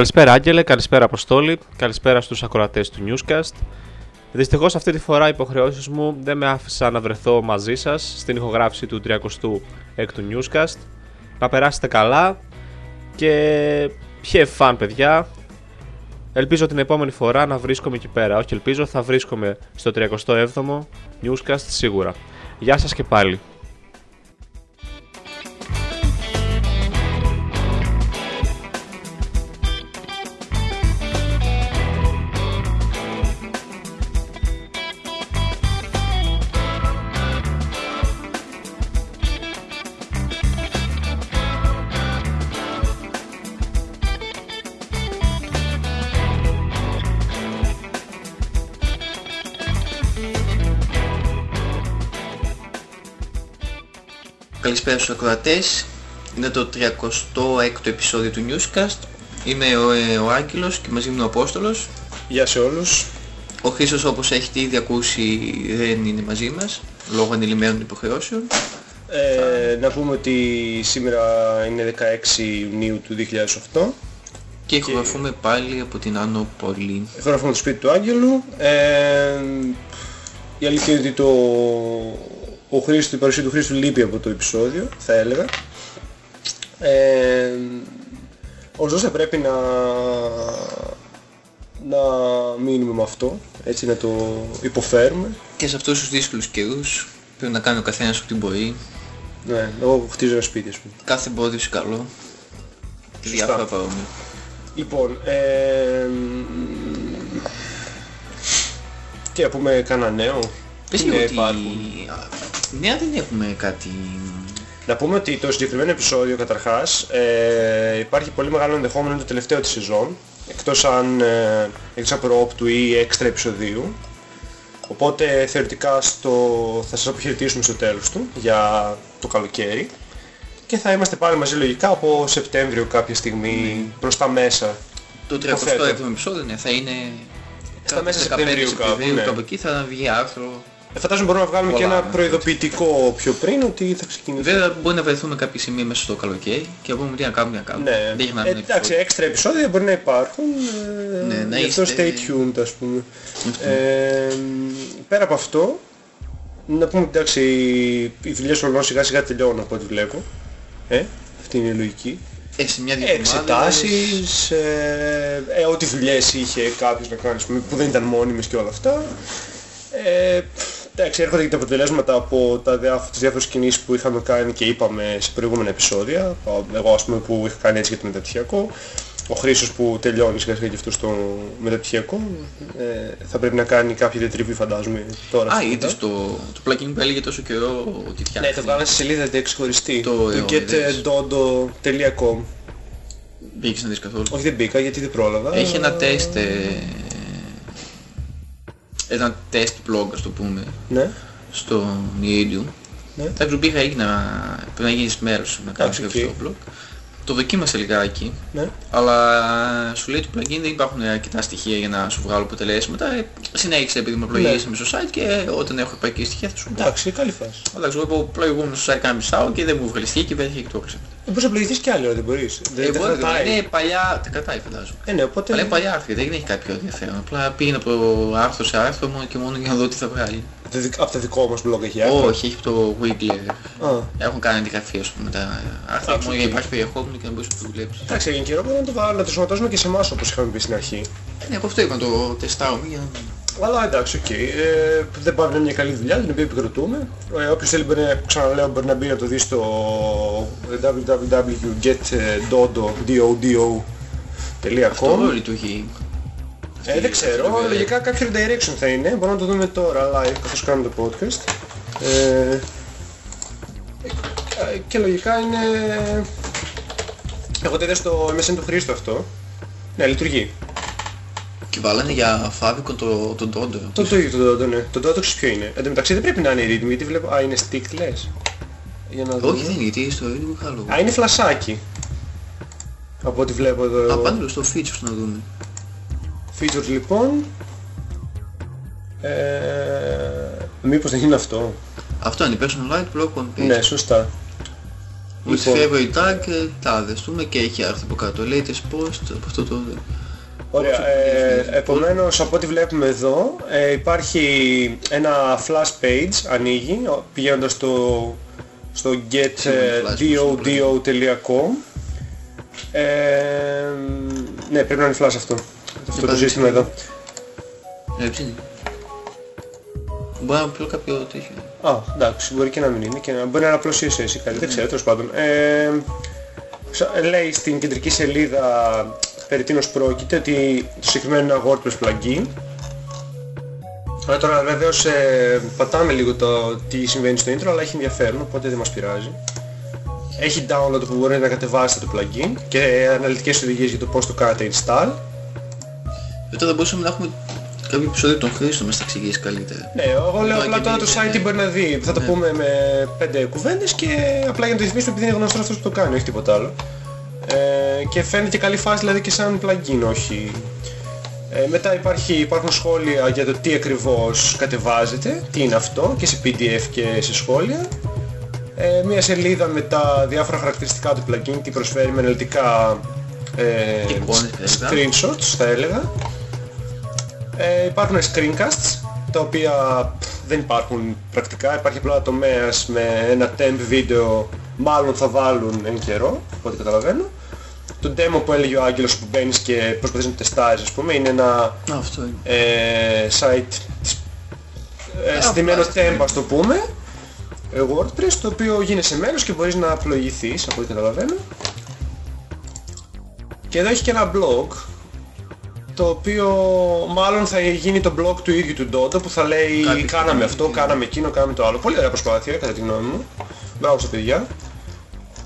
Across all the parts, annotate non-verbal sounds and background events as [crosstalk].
Καλησπέρα Άγγελε, καλησπέρα Αποστόλη, καλησπέρα στους ακροατές του Newscast. Δυστυχώς αυτή τη φορά οι υποχρεώσεις μου δεν με άφησαν να βρεθώ μαζί σας στην ηχογράφηση του 36ου Newscast. Να περάσετε καλά και πιε φαν παιδιά. Ελπίζω την επόμενη φορά να βρίσκομαι εκεί πέρα. Όχι ελπίζω, θα βρίσκομαι στο 37ο Newscast σίγουρα. Γεια σας και πάλι. Καλησπέρα στους ακροατές. Είναι το 36ο επεισόδιο του Newscast. Είμαι ο, ε, ο Άγγελος και μαζί μου είναι ο Απόστολος. Γεια σε όλους. Ο Χρήστος όπως έχετε ήδη ακούσει δεν είναι μαζί μας λόγω ανηλυμένων υποχρεώσεων. Ε, Να πούμε ότι σήμερα είναι 16 Ιουνίου του 2008. Και ηχογραφούμε πάλι από την Άνω Πολύ. Γράφουμε το σπίτι του Άγγελου. Ε, η αλήθεια είναι ότι το, ο Χρήστος, η παρουσία του Χρήστου λείπει από το επεισόδιο, θα έλεγα. Ε, ωστόσο θα πρέπει να, να μείνουμε με αυτό, έτσι να το υποφέρουμε. Και σε αυτούς τους δύσκολους καιρούς πρέπει να κάνει ο καθένας ό,τι μπορεί. Ναι, εγώ χτίζω ένα σπίτι ας πούμε. Κάθε εμπόδιο είναι καλό. Και Σωστά. διάφορα παρόμοια. Λοιπόν, ε, τι να πούμε κανένα νέο. Πες Τι λίγο νέα ότι... υπάρχουν. Νέα δεν έχουμε κάτι... Να πούμε ότι το συγκεκριμένο επεισόδιο καταρχάς ε, υπάρχει πολύ μεγάλο ενδεχόμενο είναι το τελευταίο της σεζόν εκτός αν ε, εκτός από προόπτου ή έξτρα επεισοδίου οπότε θεωρητικά στο, θα σας αποχαιρετήσουμε στο τέλος του για το καλοκαίρι και θα είμαστε πάλι μαζί λογικά από Σεπτέμβριο κάποια στιγμή προς τα μέσα Το Υποθέτω. 37ο επεισόδιο ναι, θα είναι... Στα μέσα 15 Σεπτεμβρίου κάπου, Σεπτεμβρίου, ναι. κάπου εκεί θα βγει άρθρο. Ε, Φαντάζομαι μπορούμε να βγάλουμε και Πολλά, ένα ναι. προειδοποιητικό πιο πριν ότι θα ξεκινήσει. Βέβαια μπορεί να βρεθούμε κάποια σημεία μέσα στο καλοκαίρι και να πούμε τι να κάνουμε, τι να κάνουμε. Ναι, Δεν έχει να ε, είναι εντάξει, έξτρα επεισόδια μπορεί να υπάρχουν. ε, Ναι, να γι' αυτό είστε- stay tuned ας πούμε. Αυτό. Ε, πέρα από αυτό, να πούμε ότι εντάξει, οι δουλειές όλων σιγά σιγά τελειώνουν από ό,τι βλέπω. Ε, αυτή είναι η λογική. Ε, σε μια δύο Εξετάσεις, ε, ε, ό,τι δουλειές είχε κάποιος να κάνει ας πούμε, που δεν ήταν μόνιμες και όλα αυτά. Ε, εντάξει, έρχονται και τα αποτελέσματα από τα διάφο- τις διάφορες κινήσεις που είχαμε κάνει και είπαμε σε προηγούμενα επεισόδια. Εγώ ας πούμε που είχα κάνει έτσι για το μεταπτυχιακό. Ο Χρήστος που τελειώνει σιγά σιγά και αυτός στο μεταπτυχιακό ε, θα πρέπει να κάνει κάποια διατριβή φαντάζομαι τώρα. Α, στην είδες Ελλάδα. το, το plugin που έλεγε τόσο καιρό ότι Ναι, φτιάχνει. το βγάλα στη σελίδα δεν ξεχωριστή. Το- Το ε, είδες. getdodo.com Μπήκες να δεις καθόλου; Όχι δεν μπήκα γιατί δεν πρόλαβα. Έχει ένα τεστ, ε, ένα τεστ blog ας το πούμε, Ναι. στο Medium. Ναι. Εντάξει, μπήκα εκεί να, πρέπει να γίνεις μέρος να κάνεις Εντάξει, κάποιο στο blog. Το δοκίμασα λιγάκι, Ναι. αλλά σου λέει το plugin δεν υπάρχουν αρκετά στοιχεία για να σου βγάλω αποτελέσματα. Ε, συνέχισε επειδή με πλοηγήσαμε στο site και όταν έχω επαρκή στοιχεία θα σου πω. Εντάξει, καλή φάση. Εντάξει, εγώ είπα πλοηγούμενο στο site κάνα μισάωρο και δεν μου βγάλει στοιχεία και βρέθηκε και το έκανα. Δεν μπορείς να πλοηγηθείς κι άλλη ώρα, δεν μπορείς. Δεν, Ε, δεν μπορεί, κρατάει. είναι παλιά, τα κρατάει φαντάζομαι. Ε, ναι, οπότε... Αλλά είναι παλιά άρθρα, δεν έχει κάποιο ενδιαφέρον. Απλά πήγαινε από άρθρο σε άρθρο μόνο και μόνο για να δω τι θα βγάλει. Από το δικ- Από το δικό μας blog έχει άρθρα. Όχι, έχει το Wiggler. Α, Έχουν κάνει αντιγραφή ας πούμε τα άρθρα Εντάξει, μόνο οκ. για να υπάρχει περιεχόμενο και να μπορείς να το δουλέψεις. Εντάξει, για καιρό μπορεί να το, βάλω, να το ενσωματώσουμε και σε εμάς όπως είχαμε πει στην αρχή. Ναι, εγώ αυτό είπα να το τεστάω για να... Αλλά εντάξει, οκ. Ε, δεν πάει να είναι μια καλή δουλειά, την οποία επικροτούμε. Ε, όποιος θέλει, μπορεί, να- ξαναλέω, μπορεί να μπει να το δει στο www.getdodo.com Αυτό λειτουργεί. Ε, δεν ξέρω, λογικά κάποιο redirection θα είναι, μπορούμε να το δούμε τώρα live καθώς κάνουμε το podcast. Ε, ε, και λογικά είναι... Εγώ το είδα στο MSN του Χρήστο αυτό. Ναι, λειτουργεί. Και βάλανε για Favicon το, τον Dodo. Το το ίδιο το Dodo, ναι. Το Dodo ξέρεις ποιο είναι. Εν τω μεταξύ δεν πρέπει να είναι readme, γιατί βλέπω... Α, είναι stick λες. Για να δούμε. Όχι δεν είναι, γιατί στο ίδιο είχα λόγο. Α, είναι φλασάκι. Από ό,τι βλέπω εδώ. Α, πάνε λίγο στο features να δούμε. Features λοιπόν. Ε, μήπως δεν είναι αυτό; Αυτό είναι personal light blog on page. Ναι, σωστά. With favorite tag, ε, τάδε, πούμε, και έχει άρθρο από κάτω. Latest post από αυτό το... Ωραία, ε, επομένως από ό,τι βλέπουμε εδώ ε, υπάρχει ένα flash page, ανοίγει, ο- πηγαίνοντας στο, στο getdodo.com ε, Ναι, πρέπει να είναι flash αυτό, αυτό το πάλι σύστημα τι- εδώ. Ε, ψήνει. Μπορεί να πει κάποιο τέτοιο. Α, εντάξει, μπορεί και να μην είναι και να μπορεί να είναι απλώς CSS ή κάτι, δεν ξέρω, τέλος πάντων. Ε, σα- λέει στην κεντρική σελίδα περί τίνος πρόκειται ότι το συγκεκριμένο είναι ένα WordPress plugin. Αλλά τώρα βεβαίως ε, πατάμε λίγο το τι συμβαίνει στο intro, αλλά έχει ενδιαφέρον, οπότε δεν μας πειράζει. Έχει download που μπορείτε να κατεβάσετε το plugin και αναλυτικές οδηγίες για το πώς το κάνετε install. Μετά θα μπορούσαμε να έχουμε κάποιο επεισόδιο των χρήστων μας τα εξηγήσει καλύτερα. Ναι, εγώ λέω Τώρα απλά και τώρα το τι- site τι μπορεί να δει. Θα το πούμε με πέντε κουβέντες και απλά για να το ρυθμίσουμε επειδή είναι γνωστός αυτός που το κάνει, όχι τίποτα άλλο. Ε, και φαίνεται και καλή φάση δηλαδή και σαν plugin, όχι. Ε, μετά υπάρχει, υπάρχουν σχόλια για το τι ακριβώς κατεβάζετε, τι είναι αυτό και σε PDF και σε σχόλια. Ε, μια σελίδα με τα διάφορα χαρακτηριστικά του plugin, τι προσφέρει με αναλυτικά ε, Εικόνες, βέβαια. screenshots θα έλεγα. Ε, υπάρχουν screencasts, τα οποία πφ, δεν υπάρχουν πρακτικά. Υπάρχει απλά τομέας με ένα temp βίντεο, μάλλον θα βάλουν εν καιρό, από ό,τι καταλαβαίνω. Το demo που έλεγε ο Άγγελος που μπαίνεις και προσπαθείς να τεστάρεις, ας πούμε, είναι ένα Α, αυτό είναι. ε, site της- ε, στημένο αυτό. temp, ας το πούμε, ε, WordPress, το οποίο γίνεσαι μέλος και μπορείς να πλοηγηθείς, από ό,τι καταλαβαίνω. Και εδώ έχει και ένα blog, το οποίο μάλλον θα γίνει το blog του ίδιου του Dodo που θα λέει Κάτι κάναμε τέτοιο. αυτό, κάναμε εκείνο, κάναμε το άλλο. Πολύ ωραία προσπάθεια κατά τη γνώμη μου. Μπράβο στα παιδιά.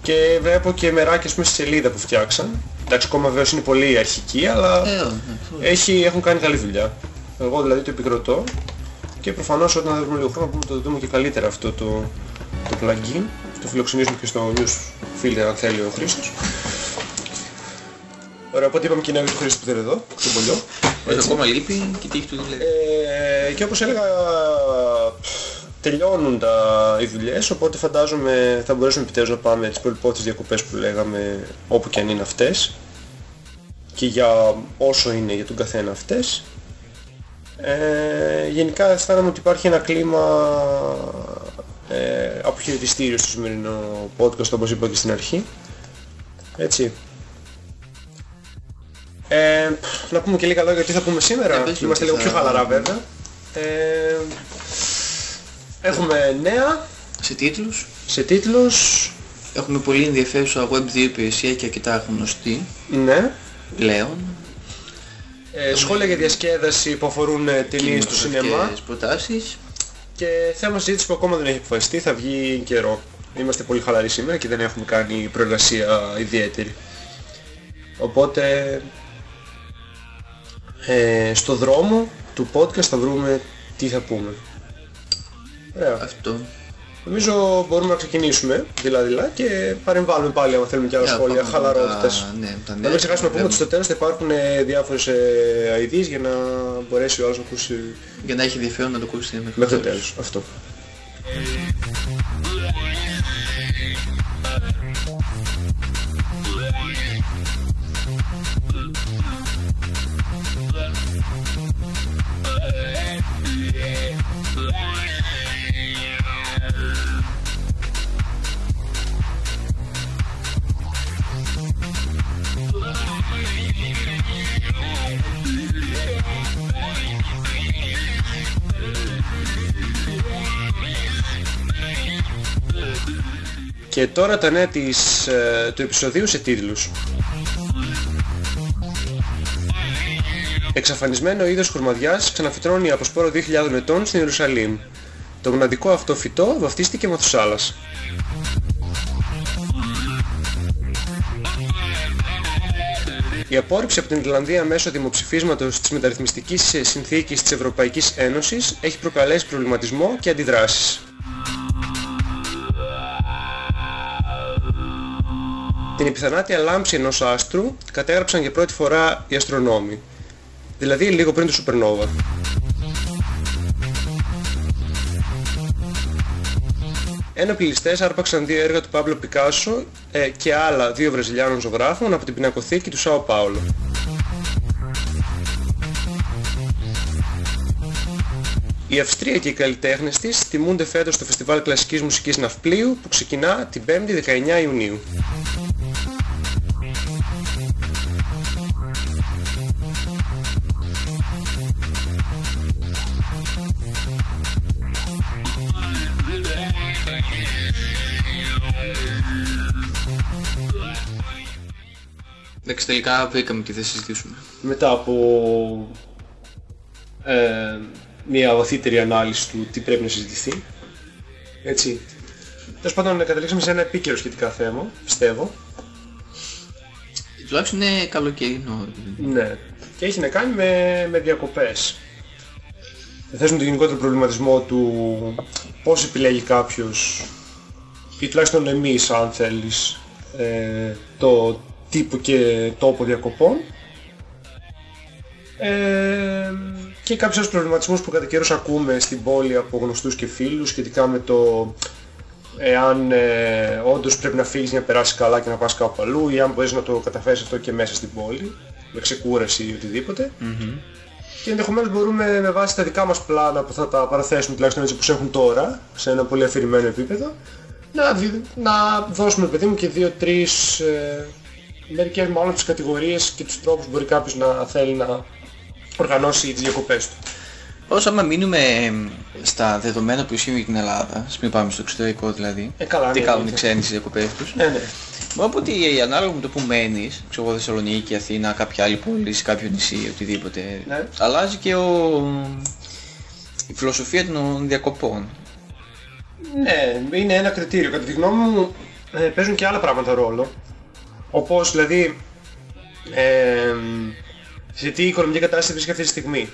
Και βλέπω και μεράκια ας πούμε στη σελίδα που φτιάξαν. Εντάξει, ακόμα βέβαια είναι πολύ αρχική, αλλά Ε, ναι, αυτό. έχει, έχουν κάνει καλή δουλειά. Εγώ δηλαδή το επικροτώ και προφανώς όταν θα βρούμε λίγο χρόνο να το δούμε και καλύτερα αυτό το, το plugin. Το φιλοξενήσουμε και στο news filter αν θέλει ο Χρήστος. Ωραία, οπότε είπαμε και ένα για τον Χρήστος που δεν είναι εδώ, στον πολιό. Όχι, ακόμα λείπει και τι έχει του δουλεύει. Ε, και όπως έλεγα, τελειώνουν τα, οι δουλειές, οπότε φαντάζομαι θα μπορέσουμε επιτέλους να πάμε τις πολυπόθητες διακοπές που λέγαμε όπου και αν είναι αυτές και για όσο είναι για τον καθένα αυτές. Ε, γενικά αισθάνομαι ότι υπάρχει ένα κλίμα ε, αποχαιρετιστήριο στο σημερινό podcast όπως είπα και στην αρχή. Έτσι. Ε, να πούμε και λίγα λόγια γιατί θα πούμε σήμερα. Ε, πες μου Είμαστε τις λίγο πιο θα- χαλαρά βέβαια. Ε, έχουμε νέα Σε τίτλους σε τίτλους. έχουμε πολύ ενδιαφέρουσα Web2 υπηρεσία και αρκετά γνωστή Ναι. πλέον. Ε, σχόλια για διασκέδαση που αφορούν ε, ταινίες τους σινεμά. Κινηματογραφικές προτάσεις. Και θέμα συζήτηση που ακόμα δεν έχει αποφασιστεί, θα βγει καιρό. Είμαστε πολύ χαλαροί σήμερα και δεν έχουμε κάνει προεργασία ιδιαίτερη. Οπότε ε, στο δρόμο του podcast θα βρούμε τι θα πούμε. Ωραία. Αυτό. Νομίζω μπορούμε να ξεκινήσουμε δειλά-δειλά και παρεμβάλλουμε πάλι άμα θέλουμε και άλλα Για να σχόλια πάμε με χαλαρότητας. τα- Ναι, τα Να νέα. μην ξεχάσουμε να πούμε ότι Βλέπουμε. στο τέλος θα υπάρχουν ε, διάφορες ε, ideas για να μπορέσει ο άλλος να ακούσει Για να έχει ενδιαφέρον να το ακούσει μέχρι μέχρι το τέλος. τέλος. Αυτό. Και τώρα τα νέα της, ε, του επεισοδίου σε τίτλους. Εξαφανισμένο είδος χορμαδιάς ξαναφυτρώνει από σπόρο 2.000 ετών στην Ιερουσαλήμ. Το μοναδικό αυτό φυτό βαφτίστηκε Μαθουσάλας. Η απόρριψη από την Ιρλανδία μέσω δημοψηφίσματος της μεταρρυθμιστικής συνθήκης της Ευρωπαϊκής Ένωσης έχει προκαλέσει προβληματισμό και αντιδράσεις. Την επιθανάτια λάμψη ενός άστρου κατέγραψαν για πρώτη φορά οι αστρονόμοι. Δηλαδή λίγο πριν το Supernova. Ενοπλιστές άρπαξαν δύο έργα του Παύλο Πικάσο ε, και άλλα δύο Βραζιλιάνων ζωγράφων από την πινακοθήκη του Σάο Πάολο. Οι Αυστριακοί καλλιτέχνες της τιμούνται φέτος στο Φεστιβάλ Κλασικής Μουσικής Ναυπλίου που ξεκινά την 5η 19 Ιουνίου. Εντάξει, τελικά βρήκαμε τι θα συζητήσουμε. μετά από ε, μια βαθύτερη ανάλυση του τι πρέπει να συζητηθεί. Έτσι. Τέλος πάντων καταλήξαμε σε ένα επίκαιρο σχετικά θέμα, πιστεύω. Τουλάχιστον είναι καλοκαιρινό. Ναι. Και έχει να κάνει με, με διακοπές. Θα θέσουμε τον γενικότερο προβληματισμό του πώς επιλέγει κάποιος ή τουλάχιστον εμείς αν θέλεις ε, το τύπο και τόπο διακοπών. Ε, και κάποιους άλλους προβληματισμούς που κατά καιρούς ακούμε στην πόλη από γνωστούς και φίλους σχετικά με το εάν ε, όντως πρέπει να φύγεις για να περάσεις καλά και να πας κάπου αλλού ή αν μπορείς να το καταφέρεις αυτό και μέσα στην πόλη με ξεκούραση ή οτιδήποτε. Και ενδεχομένως μπορούμε με βάση τα δικά μας πλάνα που θα τα παραθέσουμε τουλάχιστον έτσι όπως έχουν τώρα σε ένα πολύ αφηρημένο επίπεδο να, δι- να δώσουμε παιδί μου και δύο-τρεις ε, μερικές μάλλον τις κατηγορίες και τους τρόπους που μπορεί κάποιος να θέλει να οργανώσει τις διακοπές του. Όσο άμα μείνουμε εμ, στα δεδομένα που ισχύουν για την Ελλάδα, ας μην πάμε στο εξωτερικό δηλαδή, Ε, καλά, τι ναι, κάνουν οι ναι. ξένοι στις διακοπές τους, Ναι, ναι. Μπορώ να πω ότι ανάλογα με το που μένεις, ξέρω εγώ Θεσσαλονίκη, Αθήνα, κάποια άλλη πόλη, σε κάποιο νησί, οτιδήποτε, Ναι. αλλάζει και ο... η φιλοσοφία των διακοπών. Ναι, είναι ένα κριτήριο. Κατά τη γνώμη μου ε, παίζουν και άλλα πράγματα ρόλο. Όπως δηλαδή ε, σε τι οικονομική κατάσταση βρίσκεται αυτή τη στιγμή.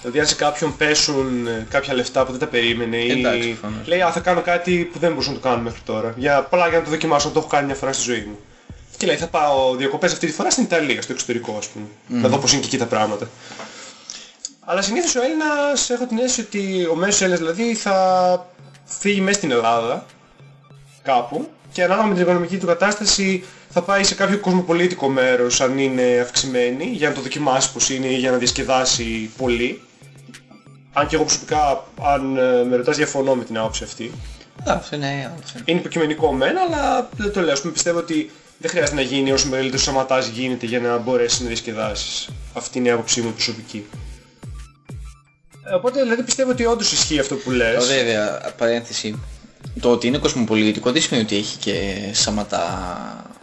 Δηλαδή αν σε κάποιον πέσουν ε, κάποια λεφτά που δεν τα περίμενε ή Εντάξει, προφανώς. λέει α, θα κάνω κάτι που δεν μπορούσα να το κάνω μέχρι τώρα. Για, απλά για να το δοκιμάσω, να το έχω κάνει μια φορά στη ζωή μου. Και λέει θα πάω διακοπές αυτή τη φορά στην Ιταλία, στο εξωτερικό ας πούμε. Να δω πώς είναι και εκεί τα πράγματα. Αλλά συνήθως ο Έλληνας έχω την αίσθηση ότι ο μέσος Έλληνας δηλαδή θα φύγει μέσα στην Ελλάδα κάπου και ανάλογα με την οικονομική του κατάσταση θα πάει σε κάποιο κοσμοπολίτικο μέρος αν είναι αυξημένη για να το δοκιμάσει πως είναι ή για να διασκεδάσει πολύ. Αν και εγώ προσωπικά αν ε, με ρωτάς διαφωνώ με την άποψη αυτή. Α, αυτό είναι άλλο θέμα. Είναι υποκειμενικό μένα αλλά δεν το λέω. Ας πούμε πιστεύω ότι δεν χρειάζεται να γίνει όσο μεγαλύτερο σαματάζ γίνεται για να μπορέσεις να διασκεδάσεις. Αυτή είναι η άποψή μου προσωπική. Ε, Οπότε δηλαδή πιστεύω ότι όντως ισχύει αυτό που λες. Τώρα, Βέβαια, παρένθεση, το ότι είναι κοσμοπολιτικό δεν σημαίνει ότι έχει και σαματά...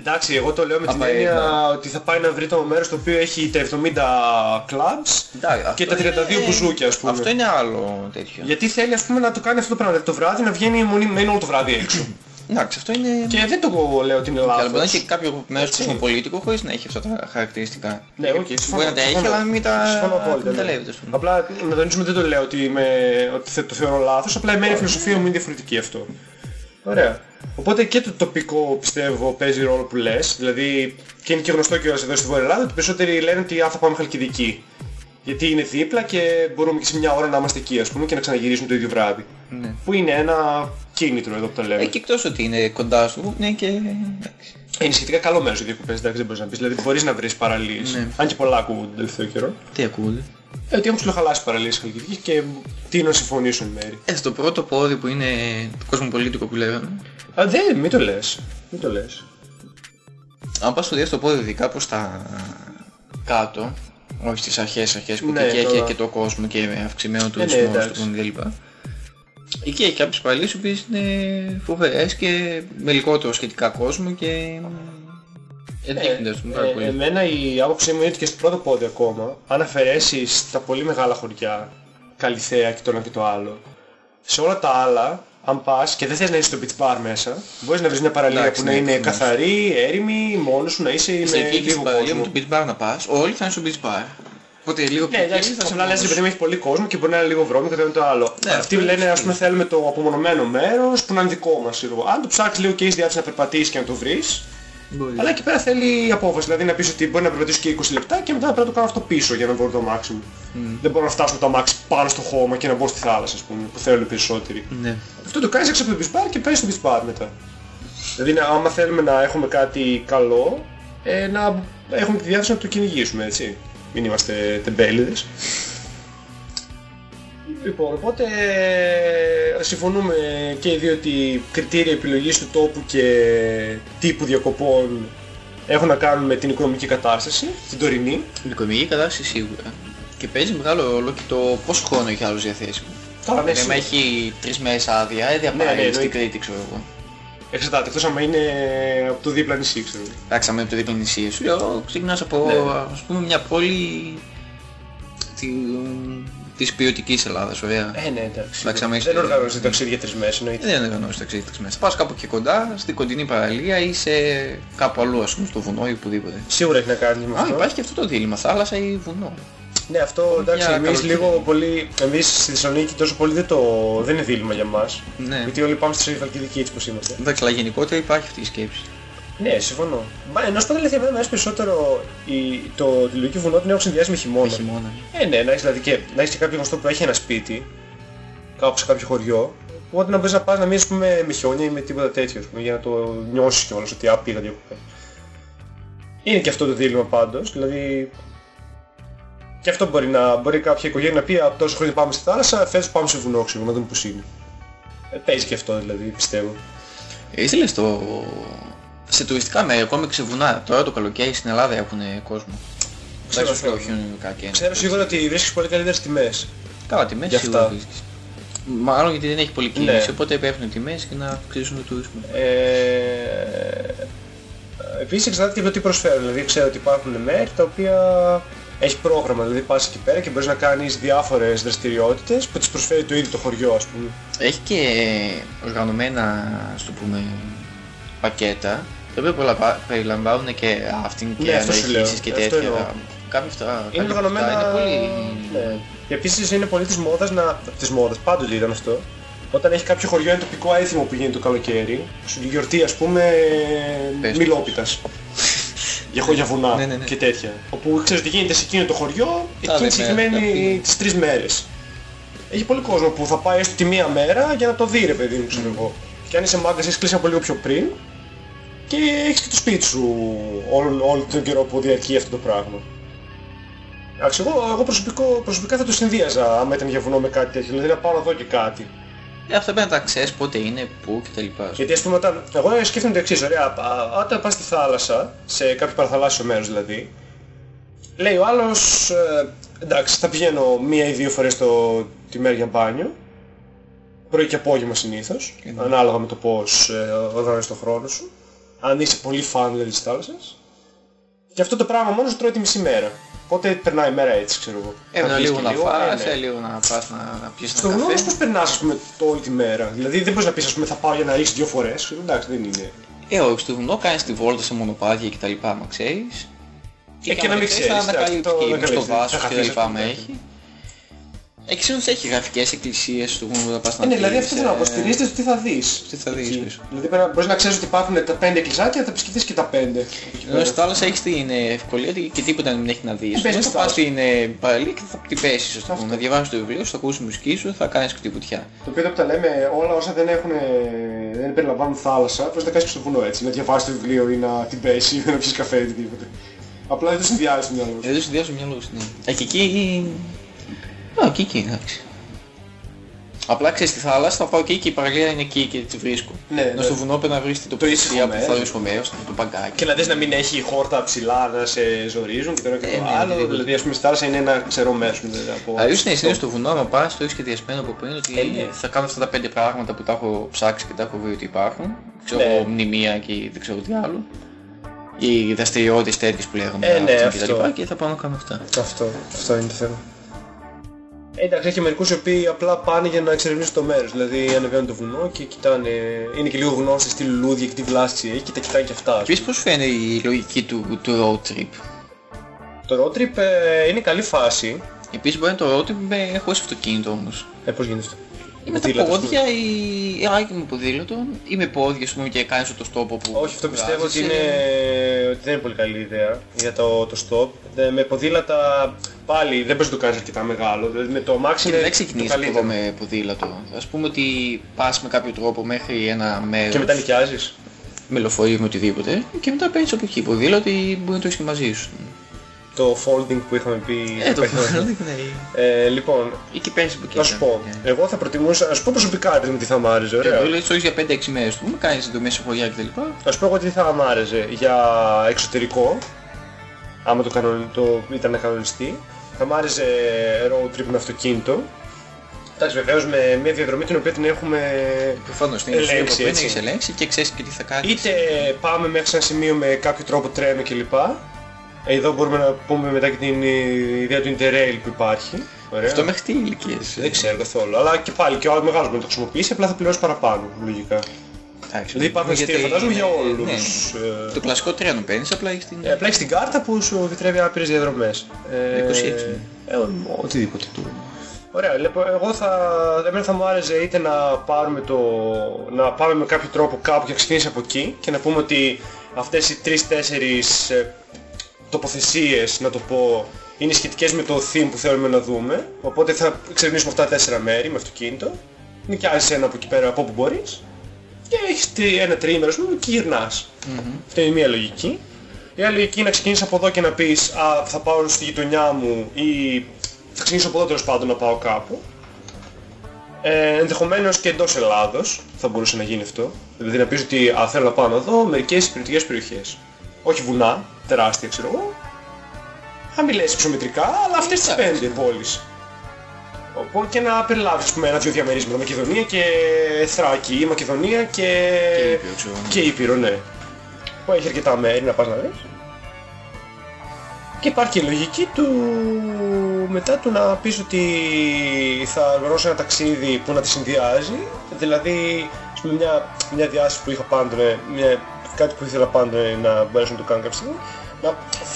Εντάξει, εγώ το λέω με την Απαραίτητα. έννοια ότι θα πάει να βρει το μέρος το οποίο έχει τα 70 clubs Εντάξει, και τα 32 αυτό είναι- μπουζούκια ας πούμε. Αυτό είναι άλλο τέτοιο. Γιατί θέλει ας πούμε να το κάνει αυτό το πράγμα, δηλαδή το βράδυ να βγαίνει μονή, να είναι όλο το βράδυ έξω. [clears throat] Εντάξει, αυτό είναι... και δεν το λέω ότι είναι Και αλλά μπορεί να λάθος. έχει κάποιο μέρος Έτσι. κοσμοπολίτικο χωρίς να έχει αυτά τα χαρακτηριστικά. Ναι, οκ, συμφωνώ. Μπορεί να τα έχει, συμφωνώ. αλλά μην τα Συμφωνώ απόλυτα, ναι. εκμεταλλεύεται, ας πούμε. Απλά να τονίσουμε δεν το λέω ότι, είμαι, ότι θε- το θεωρώ λάθος, απλά εμένα η φιλοσοφία μου είναι διαφορετική αυτό. Ωραία. Οπότε και το τοπικό πιστεύω παίζει ρόλο που λες, δηλαδή και είναι και γνωστό κιόλας εδώ στη Βόρεια Ελλάδα ότι περισσότεροι λένε ότι α, θα πάμε Χαλκιδική. Γιατί είναι δίπλα και μπορούμε και σε μια ώρα να είμαστε εκεί ας πούμε και να ξαναγυρίσουμε το ίδιο βράδυ. Ναι. Που είναι ένα κίνητρο εδώ που το λέμε. Ε, και εκτός ότι είναι κοντά σου, ναι και... εντάξει. Είναι σχετικά καλό μέρος οι διακοπές, εντάξει δεν μπορείς να πεις. Δηλαδή μπορείς να βρεις παραλίες. Ναι. Αν και πολλά ακούγονται τον τελευταίο καιρό. Τι ακούγονται; Ε, ότι έχουν ψιλοχαλάσει παραλίες στη Χαλκιδική και τι να συμφωνήσουν εν μέρη. Ε, στο πρώτο πόδι που είναι το κοσμοπολίτικο που λέγαμε. Α, δεν, μην το λες. Μην το λες. Αν πας στο δεύτερο πόδι ειδικά προς τα κάτω, όχι στις αρχές αρχές που Ναι, εκεί έχει τώρα. και το κόσμο και με αυξημένο ναι, τουρισμό εντάξει. στον κλπ. Εκεί έχει κάποιες παραλίες οι οποίες είναι φοβερές και με λιγότερο σχετικά κόσμο και ενδείκνυται ας πούμε πάρα Ε, πολύ. εμένα η άποψή μου είναι ότι και στο πρώτο πόδι ακόμα, αν αφαιρέσεις τα πολύ μεγάλα χωριά, Καλυθέα και το ένα και το άλλο, σε όλα τα άλλα, αν πας και δεν θες να είσαι στο beach bar μέσα, μπορείς να βρεις μια παραλία Εντάξει, που να ναι, είναι προφανώς. καθαρή, έρημη, μόνος σου να είσαι Στην με εκεί και στην λίγο παραλία κόσμο. με το beach bar να πας, όλοι θα είναι στο beach bar. Οπότε λίγο Ναι, πιο εντάξει, εκεί θα σε απλά λες μόνος ρε παιδί μου έχει πολύ κόσμο και μπορεί να είναι λίγο βρώμικο το ένα το άλλο. Ναι, Αυτοί αυτό λένε ισχύει. ας πούμε θέλουμε το απομονωμένο μέρος που να είναι δικό μας. ξέρω εγώ. Αν το ψάξεις λίγο και έχεις διάθεση να περπατήσεις και να το βρεις, Μπορείς. αλλά εκεί πέρα θέλει απόφαση. Δηλαδή να πεις ότι μπορεί να περπατήσω και 20 λεπτά και μετά πρέπει να το κάνω αυτό πίσω για να μπορώ το maximum. Δεν μπορώ να φτάσω με το αμάξι πάνω στο χώμα και να μπω στη θάλασσα, ας πούμε, που θέλουν οι περισσότεροι. Ναι. Αυτό το κάνεις έξω από το beach bar και παίζεις στο beach bar μετά. Δηλαδή, να- άμα θέλουμε να έχουμε κάτι καλό, ε, να έχουμε τη διάθεση να το κυνηγήσουμε, έτσι. Μην είμαστε τεμπέληδες. Λοιπόν, οπότε ε, συμφωνούμε και οι δύο ότι κριτήρια επιλογής του τόπου και τύπου διακοπών έχουν να κάνουν με την οικονομική κατάσταση, την τωρινή. Η οικονομική κατάσταση σίγουρα. Και παίζει μεγάλο ρόλο και το πόσο χρόνο έχει άλλος διαθέσιμο. Καλά, ναι, Δηλαδή, άμα σίγουρα. έχει τρεις μέρες άδεια, ε, δεν Ναι, πάει ναι, στην εννοείται. Κρήτη, ξέρω εγώ. Εξαρτάται, εκτός άμα είναι από το δίπλα νησί, ξέρω. Εντάξει, άμα είναι από το δίπλα νησί, σου λέω, ξεκινάς από, Ναι. ας πούμε, μια πόλη τη, της ποιοτικής Ελλάδας, ωραία. Ε, ναι, εντάξει. Εντάξει, άμα έχεις- Δεν οργανώνεις ταξίδι για τρεις μέρες, εννοείται. Δεν οργανώσεις ταξίδι τρεις μέρες. Πας κάπου εκεί κοντά, στην κοντινή παραλία ή σε κάπου αλλού, ας πούμε, στο βουνό ή οπουδήποτε. Σίγουρα έχει να κάνει με Α, αυτό. υπάρχει και αυτό το δίλημα, θάλασσα ή βουνό. Ναι, αυτό εντάξει, Για εμείς καλοκαίρι. λίγο πολύ, εμείς στη Θεσσαλονίκη τόσο πολύ δεν, το, δεν είναι δίλημα για μας. Ναι. Γιατί όλοι πάμε στη Χαλκιδική έτσι πως είμαστε. Εντάξει, αλλά γενικότερα υπάρχει αυτή η σκέψη. Ναι, συμφωνώ. Μα ενώ σου πω την αλήθεια, εμένα μου αρέσει περισσότερο η, το, τη λογική βουνό την έχω συνδυάσει με χειμώνα. Με χειμώνα. Ε, ναι, να έχεις, δηλαδή και, να έχεις και κάποιο γνωστό που έχει ένα σπίτι, κάπου σε κάποιο χωριό, οπότε να μπορείς να πας να μείνεις ας πούμε, με χιόνια ή με τίποτα τέτοιο, ας πούμε, για να το νιώσεις κιόλας ότι α, πήγα διακοπές. Είναι και αυτό το δίλημα πάντως, δηλαδή και αυτό μπορεί να μπορεί κάποια οικογένεια να πει από τόσο χρόνια πάμε στη θάλασσα, φέτος πάμε σε βουνό, ξέρω, να δούμε πώς είναι. Ε, παίζει και αυτό δηλαδή, πιστεύω. Ήθελες το... σε τουριστικά μέρη, ακόμη και σε βουνά. Τώρα το καλοκαίρι στην Ελλάδα έχουν κόσμο. Ξέρω, Εντάξει, ξέρω. όχι κάτι ένα. Ξέρω σίγουρα ότι βρίσκεις πολύ καλύτερες τιμές. Καλά τιμές για σίγουρα αυτά. βρίσκεις. Μάλλον γιατί δεν έχει πολύ κίνηση, Ναι. οπότε πέφτουν τιμές και να αυξήσουν το τουρισμό. Ε, επίσης εξαρτάται και από το τι προσφέρουν. Δηλαδή ξέρω ότι υπάρχουν μέρη τα οποία έχει πρόγραμμα. Δηλαδή πας εκεί πέρα και μπορείς να κάνεις διάφορες δραστηριότητες που τις προσφέρει το ίδιο το χωριό ας πούμε. Έχει και οργανωμένα, ας το πούμε, πακέτα, τα οποία προλαβα- περιλαμβάνουν και rafting και Ναι, αυτό σου λέω. αναρχήσεις και Αυτό τέτοια. εννοώ. Κάποια αυτά, Είναι κάποια από αυτά οργανωμένα... είναι πολύ... Ναι. Και επίσης είναι πολύ της μόδας να... της μόδας, πάντοτε ήταν αυτό. Όταν έχει κάποιο χωριό ένα τοπικό έθιμο που γίνεται το καλοκαίρι, σου γιορτή ας πούμε Πες το. μιλόπιτας. για, χω- για βουνά Ναι, ναι, ναι. και τέτοια. Όπου ξέρεις ότι γίνεται σε εκείνο το χωριό, Τα εκείνη δε τη μέρες, συγκεκριμένη τα τις τρεις μέρες. Έχει πολύ κόσμο που θα πάει έστω τη μία μέρα για να το δει ρε παιδί μου ξέρω εγώ. Και αν είσαι μάγκας έχεις κλείσει από λίγο πιο πριν και έχεις και το σπίτι σου όλο, όλο τον καιρό που διαρκεί αυτό το πράγμα. Εντάξει, εγώ, εγώ προσωπικό, προσωπικά θα το συνδύαζα άμα ήταν για βουνό με κάτι τέτοιο, δηλαδή να πάω να δω και κάτι. Ε, αυτά πρέπει να τα ξέρεις πότε είναι, πού κτλ. Γιατί ας πούμε όταν, εγώ σκέφτομαι το εξής, ωραία, α- όταν πας στη θάλασσα, σε κάποιο παραθαλάσσιο μέρος δηλαδή, λέει ο άλλος, ε, εντάξει θα πηγαίνω μία ή δύο φορές το, τη μέρα για μπάνιο, πρωί και απόγευμα συνήθως, ναι. ανάλογα με το πώς ε, οργανώνεις τον χρόνο σου, αν είσαι πολύ φαν δηλαδή της θάλασσας, και αυτό το πράγμα μόνος σου τρώει τη μισή μέρα. Οπότε περνάει η μέρα έτσι, ξέρω εγώ. Έμενα Θα πεις λίγο και να φας, ε, ναι. ε, λίγο να πας να, να πιεις Στο ένα βουνό όμως καφέ. πώς περνάς, ας πούμε, το όλη τη μέρα. Δηλαδή δεν μπορείς να πεις, ας πούμε, θα πάω για να ρίξεις δύο φορές. Εντάξει, δεν είναι. Ε, όχι, στο βουνό κάνεις τη βόλτα σε μονοπάτια και τα λοιπά, άμα ξέρεις. Ε, και άμα να μην δεν ξέρεις, θα εντάξει, ανακαλύψεις το και ανακαλύψεις, στο θα βάσος και τα χαθείς λοιπά, αυτό, άμα ναι. έχει. Εκεί συνήθως έχει γραφικές εκκλησίες στο βουνό που θα πας να Ε, ναι, δηλαδή δεις, αυτό θέλω να πω, ε, στηρίζεται στο τι θα δεις. τι θα δεις Εκεί. πίσω. Δηλαδή πρέπει να- μπορείς να ξέρεις ότι υπάρχουν τα πέντε εκκλησάκια, θα επισκεφτείς και τα πέντε. Εκεί Ενώ πέρα. στη θάλασσα έχεις την ε, ευκολία ότι και τίποτα δεν έχει να δεις. Δεν παίζεις Μέσα στη θα πας θάλασσα. στην ε, παραλία και θα την πέσεις, ας το Αυτό. πούμε. Να διαβάσεις το βιβλίο σου, θα ακούσεις τη μουσική σου, θα κάνεις και τη βουτιά. Το οποίο που τα λέμε, όλα όσα δεν, έχουν, δεν περιλαμβάνουν θάλασσα, πρέπει να τα κάνεις και στο βουνό έτσι. Να διαβάσεις το βιβλίο ή να την πέσει ή [laughs] να πιεις καφέ ή οτιδήποτε. Απλά δεν το συνδυάζεις στο μυαλό σου. Ε, δεν συνδυάζω το μυαλό σου, ναι. Ε, και εκεί... Α, και εκεί, εντάξει. Απλά ξέρεις στη θάλασσα θα πάω εκεί και η παραλία είναι εκεί και τη βρίσκω. Ναι, Ενώ ναι. στο βουνό πρέπει να βρεις την τοποθεσία ήσυχο που μέρος. θα βρίσκω μέρος, το παγκάκι. Και να δεις να μην έχει χόρτα ψηλά να σε ζορίζουν και το ένα και Ε, το ναι, άλλο. οτιδήποτε. Δηλαδή ας πούμε στη θάλασσα είναι ένα ξερό μέρος. δηλαδή, από- Αλλιώς ναι, συνήθως στο βουνό άμα πας το έχεις σχεδιασμένο από πριν ότι Ε, ναι. θα κάνω αυτά τα πέντε πράγματα που τα έχω ψάξει και τα έχω βρει ότι υπάρχουν. Ξέρω Ναι. εγώ μνημεία και δεν ξέρω τι άλλο. Οι δραστηριότητες τέτοιες που λέγαμε Ε, ναι, rafting και τα αυτό. λοιπά και θα πάω να κάνω αυτά. Αυτό, αυτό είναι το θέμα. Ε, εντάξει, έχει και μερικούς οι οποίοι απλά πάνε για να εξερευνήσουν το μέρος. Δηλαδή ανεβαίνουν το βουνό και κοιτάνε. Είναι και λίγο γνώστες τι λουλούδια και τι βλάστηση έχει και τα κοιτάνε και αυτά. Επίσης πώς φαίνεται η λογική του, του road trip; Το road trip ε, είναι καλή φάση. Επίσης μπορεί να είναι το road trip με, χωρίς αυτοκίνητο όμως. Ε, πώς γίνεται αυτό; Ή με τα Ποδήλατος, ας πούμε. πόδια ή, ή α, και με ποδήλατο ή με πόδια ας πούμε και κάνεις το στόπο που Όχι, αυτό πιστεύω ότι βγάζεις, είναι ε, ότι δεν είναι πολύ καλή ιδέα για το, το stop. Ε, με ποδήλατα πάλι δεν μπορείς να το κάνεις αρκετά μεγάλο. Δηλαδή με το αμάξι Και είναι δεν το ξεκινήσεις από εδώ καλύτερο. με ποδήλατο. Ας πούμε ότι πας με κάποιο τρόπο μέχρι ένα μέρος, Και μετά νοικιάζεις. με λεωφορείο με οτιδήποτε και μετά παίρνεις από εκεί ποδήλατο ή μπορεί να το έχεις και μαζί σου. Το folding που είχαμε πει. Ε, το παιχνίδι. ναι. Ε, λοιπόν, Ή και παίρνεις από εκεί. να σου πω. Ναι. Εγώ θα προτιμούσα, να σου πω προσωπικά τι μου τι θα μ' άρεσε, Και ωραία. εδώ λέει για 5-6 μέρες του, με κάνεις εδώ μέσα χωριά κτλ. Να σου πω εγώ τι θα μ' άρεσε για εξωτερικό, άμα το, κανον, το ήταν να κανονιστεί. Θα μ' άρεσε road trip με αυτοκίνητο. Εντάξει, βεβαίως με μια διαδρομή την οποία την έχουμε Προφανώς την ουσία ελέγξει, που έτσι. έχεις ελέγξει και ξέρεις και τι θα κάνεις. Είτε πάμε μέχρι σε ένα σημείο με κάποιο τρόπο τρένο κλπ. Εδώ μπορούμε να πούμε μετά και την ε, ιδέα του Interrail που υπάρχει. Ωραία. Αυτό μέχρι τι ηλικίες. Δεν ξέρω καθόλου. Αλλά και πάλι και ο άλλος μεγάλος μπορεί να το χρησιμοποιήσει, απλά θα πληρώσει παραπάνω, λογικά. Εντάξει, Δηλαδή υπάρχουν γιατί- εισιτήρια φαντάζομαι για ναι. όλους. ε, Το κλασικό τρένο παίρνεις, απλά έχεις την... Ε, Απλά έχεις την κάρτα που σου επιτρέπει άπειρες διαδρομές. Ε, 26. ε, ο- οτιδήποτε του. Ωραία, λοιπόν, εγώ θα, εμένα θα μου άρεσε είτε να, πάρουμε το, να πάμε με κάποιο τρόπο κάπου και να ξεκινήσει από εκεί και να πούμε ότι αυτές οι τρεις-τέσσερις ε, τοποθεσίες, να το πω, είναι σχετικές με το theme που θέλουμε να δούμε. Οπότε θα ξεκινήσουμε αυτά τα τέσσερα μέρη με αυτοκίνητο. Νοικιάζεις ένα από εκεί πέρα από όπου μπορείς και έχεις τι- ένα τριήμερο ας πούμε, και γυρνάς. Αυτή είναι μία λογική. Η άλλη λογική είναι να ξεκινήσεις από εδώ και να πεις «Α, θα πάω στη γειτονιά μου» ή «Θα ξεκινήσω από εδώ τέλος πάντων να πάω κάπου». Ε, ενδεχομένως και εντός Ελλάδος θα μπορούσε να γίνει αυτό. Δηλαδή να πεις ότι «Α, θέλω να πάω να δω μερικές υπηρετικές περιοχές». Όχι βουνά, τεράστια ξέρω εγώ. Χαμηλές υψομετρικά, αλλά αυτές τις Εντάξει. πέντε πόλεις. Οπότε και να περιλάβεις ας πούμε ένα-δυο διαμερίσματα Μακεδονία και Θράκη ή Μακεδονία και... Και Ήπειρο, ξέρω. Και Ήπειρο, ναι. Που έχει αρκετά μέρη να πας να δεις. Και υπάρχει και η λογική του μετά του να πεις ότι θα οργανώσω ένα ταξίδι που να τη συνδυάζει. Δηλαδή, ας πούμε, μια, μια διάσταση που είχα πάντοτε, μια, κάτι που ήθελα πάντοτε να μπορέσω να το κάνω κάποια στιγμή, να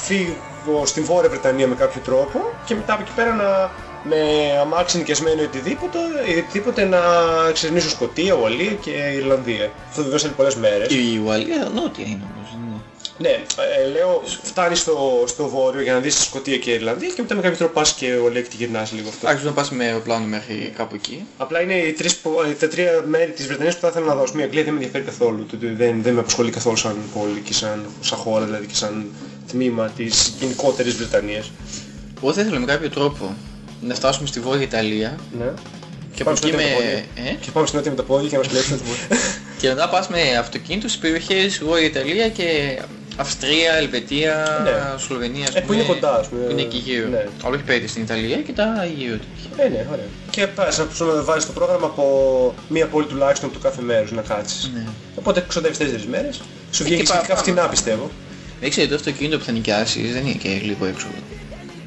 φύγω στην Βόρεια Βρετανία με κάποιο τρόπο και μετά από εκεί πέρα να με αμάξι νοικιασμένο ή οτιδήποτε, ή οτιδήποτε να εξερευνήσω Σκοτία, Ουαλία και Ιρλανδία. Αυτό βεβαίως θέλει πολλές μέρες. Η Ουαλία νότια είναι όμως. Δεν είναι. Ναι, ε, λέω φτάνεις στο, στο βόρειο για να δεις Σκοτία και Ιρλανδία και μετά με κάποιο τρόπο πας και ο Λέκ τη γυρνάς λίγο αυτό. Άξιζε να πας με αεροπλάνο μέχρι κάπου εκεί. Απλά είναι οι τρεις, πο- ε, τα τρία μέρη της Βρετανίας που θα ήθελα να δώσω. Μια Αγγλία δεν με ενδιαφέρει καθόλου. Το, το- δεν, δεν με απασχολεί καθόλου σαν πόλη και σαν, σαν χώρα δηλαδή και σαν τμήμα της γενικότερης Βρετανίας. Εγώ θα ήθελα με κάποιο τρόπο να φτάσουμε στη Βόρεια Ιταλία Ναι. και από Πάμε στο εκεί με... νότιο με τα πόδια. Ε; Και πάμε στην νότια με τα πόδια και να μας κλέψουν το [laughs] Και μετά πας με αυτοκίνητο στις περιοχές Βόρεια Ιταλία και Αυστρία, Ελβετία, Ναι. Σλοβενία, ας Ε, που είναι πούμε, κοντά, ας πούμε. Που είναι εκεί γύρω. Ναι. Αλλά όχι πέντε στην Ιταλία και τα γύρω του. Ε, ναι, ωραία. Και πας να πούμε, βάζεις το πρόγραμμα από μία πόλη τουλάχιστον του κάθε μέρους να κάτσεις. Ναι. Οπότε ξοδεύεις τέσσερις μέρες. Σου Ε, βγαίνει και σχετικά πάμε. φτηνά πιστεύω. Δεν ξέρω, το αυτοκίνητο που θα νοικιάσεις δεν είναι και λίγο έξω.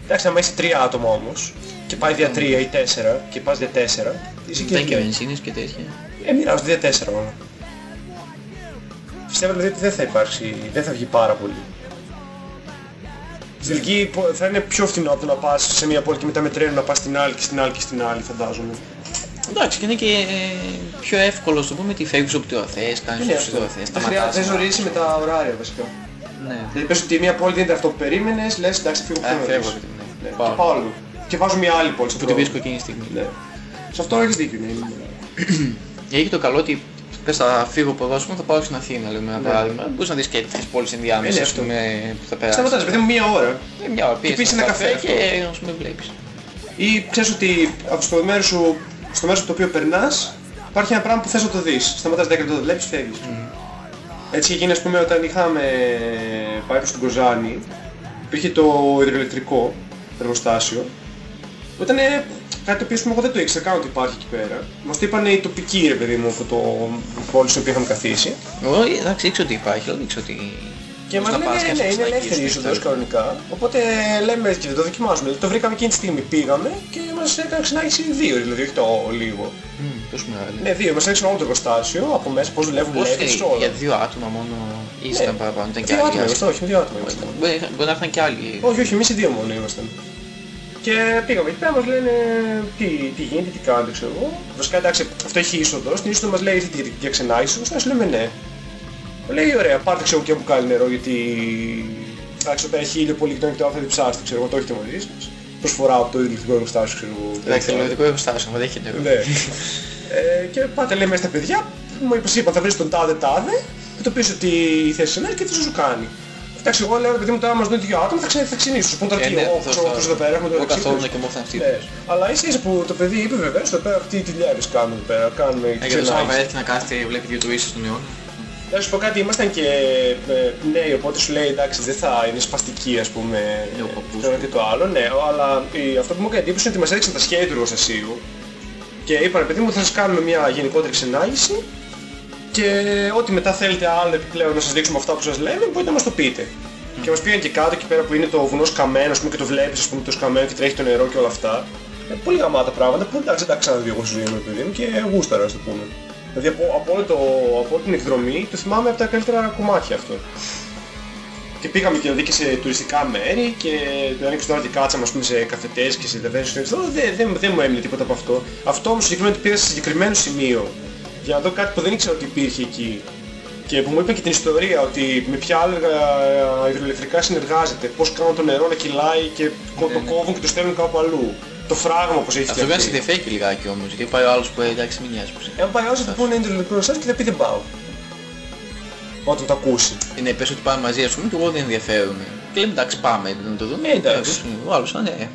Εντάξει, άμα είσαι τρία άτομα όμως και πάει δια τρία ή τέσσερα και πας δια τέσσερα, είσαι και Δεν και δύο. βενζίνες και τέτοια. Ε, μοιράζονται δια τέσσερα μόνο. Πιστεύω δηλαδή ότι δεν θα υπάρξει, δεν θα βγει πάρα πολύ. Στην τελική πο- θα είναι πιο φθηνό από το να πας σε μια πόλη και μετά με τρένο να πας στην άλλη και στην άλλη και στην άλλη φαντάζομαι. Εντάξει, και είναι και ε, πιο εύκολο, στο πούμε, τι φεύγεις όπου το θες, κάνεις Είναι όπως αυτό. το θες, Δεν χρειάζεται, δεν σταματάς. ζορίζεσαι με τα ωράρια βασικά. Ναι. Δηλαδή πες ότι μια πόλη δεν είναι αυτό που περίμενες, λες εντάξει φύγω πιο Α, νωρίς. φεύγω. Ναι, Ναι. και πάω αλλού. Και βάζω μια άλλη πόλη. σε Που τη αυτό. βρίσκω εκείνη τη στιγμή. Ναι. Σε αυτό έχεις δίκιο. Ναι. Έχει το καλό ότι πες θα φύγω από εδώ, ας πούμε, θα πάω στην Αθήνα, λέμε ένα Ναι. παράδειγμα. Μπορείς να δεις και τρεις πόλεις ενδιάμεσα, Είναι ας αυτό. πούμε, που θα περάσεις. Σταματάς, παιδί μου, μία ώρα. Ε, Μια ώρα πεις πεις ένα καφέ, και ας πούμε βλέπεις. Ή ξέρεις ότι από στο μέρος σου, στο μέρος από το οποίο περνάς, υπάρχει ένα πράγμα που θες να το δεις. Σταματάς 10 λεπτά, το βλέπεις, φεύγεις. Έτσι είχε γίνει ας πούμε όταν είχαμε πάει προς την Κοζάνη, υπήρχε το υδροελεκτρικό εργοστάσιο. που Ήταν κάτι το οποίο ας πούμε, εγώ δεν το ήξερα καν ότι υπάρχει εκεί πέρα. Μας το είπαν οι τοπικοί ρε παιδί μου από το πόλη στην οποία είχαμε καθίσει. Εγώ εντάξει ήξερα ότι υπάρχει, αλλά δεν ήξερα ότι... Και πώς μας να λένε πας και ναι, να είναι σταθείς ελεύθερη και είσοδος αυτά. κανονικά. Οπότε λέμε και δεν το δοκιμάσουμε. Το βρήκαμε εκείνη τη στιγμή. Πήγαμε και μας έκανε ξενάγηση δύο, δηλαδή όχι το λίγο. Μμ, Τόσο μεγάλη. Ναι, δύο. Μας έδειξαν όλο το εργοστάσιο από μέσα, πώς δουλεύουν Πώς λέξεις, ε, όλα. για δύο άτομα μόνο ή Ναι. ήταν παραπάνω, ήταν και Δύο άλλοι. άτομα ας ήμασταν, όχι, δύο άτομα ήμασταν. Μπορεί, μπορεί να έρθουν και άλλοι. Όχι, όχι, εμείς οι δύο μόνο ήμασταν. Και πήγαμε εκεί πέρα, μας λένε τι, τι γίνεται, τι κάνετε, ξέρω εγώ. Βασικά εντάξει, αυτό έχει είσοδο. Στην είσοδο μας λέει τι για ξενάγηση, μας λέμε ναι. Λέει ωραία, πάρτε ξέρω και μπουκάλι νερό γιατί εντάξει εδώ πέρα έχει ήλιο πολύ γειτονικό και το θα διψάστε, ξέρω εγώ το έχετε μαζί σας. Προσφορά από το ηλεκτρικό εργοστάσιο ξέρω εγώ. Εντάξει, το ηλεκτρικό εργοστάσιο, μα δέχεται. Ναι. ε, και πάτε λέει μέσα στα παιδιά, μου είπες είπα θα βρεις τον τάδε τάδε και το πεις ότι η θέση είναι και τι θα σου κάνει. Εντάξει, εγώ λέω, παιδί μου, τώρα μας δουν δύο άτομα, θα, ξε, θα ξυνήσω. Σου πούν τώρα Ε, τι, ναι, εγώ αυτό ξέρω θα- αυτός εδώ πέρα, έχουμε το Εγώ εξή. καθόμουν και μου έφτανε αυτή. Ναι, αλλά ίσα ίσα που το παιδί είπε βεβαίως, εδώ πέρα τι δουλειές κάνουμε εδώ πέρα, κάνουμε Ε, Για το ξενάγηση. σώμα έρχεται να κάθεται, βλέπει δύο τουίστες στον αιώνα. Να σου πω κάτι, ήμασταν και ε, νέοι, οπότε σου λέει εντάξει δεν θα είναι σπαστική ας πούμε Ναι, ο παππούς. το ένα και το άλλο, ναι, αλλά η- αυτό που μου έκανε εντύπωση είναι ότι μας έδειξαν τα σχέδια του εργοστασίου και είπαν παιδί μου θα σας κάνουμε μια γενικότερη ξενάγηση και ό,τι μετά θέλετε άλλο επιπλέον να σας δείξουμε αυτά που σας λέμε μπορείτε να μας το πείτε. Και μας πήγαν και κάτω εκεί πέρα που είναι το βουνός σκαμμένο ας πούμε, και το βλέπεις ας πούμε, το σκαμμένο και τρέχει το νερό και όλα αυτά. Ε, πολύ γαμάτα πράγματα που εντάξει δεν τα ξαναδεί εγώ στη ζωή μου παιδί μου και γούσταρα ας το πούμε. Δηλαδή από, από, όλο το, από όλη την εκδρομή το θυμάμαι από τα καλύτερα κομμάτια αυτό. Και πήγαμε και, δηλαδή και σε τουριστικά μέρη και το ανοίξω τώρα και κάτσαμε ας πούμε, σε καφετές και σε ταβέρνες και αυτό δεν, δεν, δεν μου έμεινε τίποτα από αυτό. Αυτό όμως συγκεκριμένο ότι πήγα σε συγκεκριμένο σημείο για να δω κάτι που δεν ήξερα ότι υπήρχε εκεί και που μου είπαν και την ιστορία ότι με ποια άλλα ε, υδροελεκτρικά συνεργάζεται, πώς κάνουν το νερό να κυλάει και κο- το κόβουν και το στέλνουν κάπου αλλού. Το φράγμα πώς έχει Αυτό πρέπει να σε φτιαχτεί. ενδιαφέρει και λιγάκι όμως, γιατί πάει ο άλλος που ε, εντάξει μην νοιάζει. πως είναι. Εάν πάει όσο θα πούνε υδροελεκτρικό σας και θα πει δεν πάω. Όταν το ακούσει. Είναι πες ότι πάμε μαζί ας πούμε και εγώ δεν ενδιαφέρομαι. Και λέμε εντάξει πάμε να το δούμε. Ε, εντάξει. Ο άλλος α, ναι,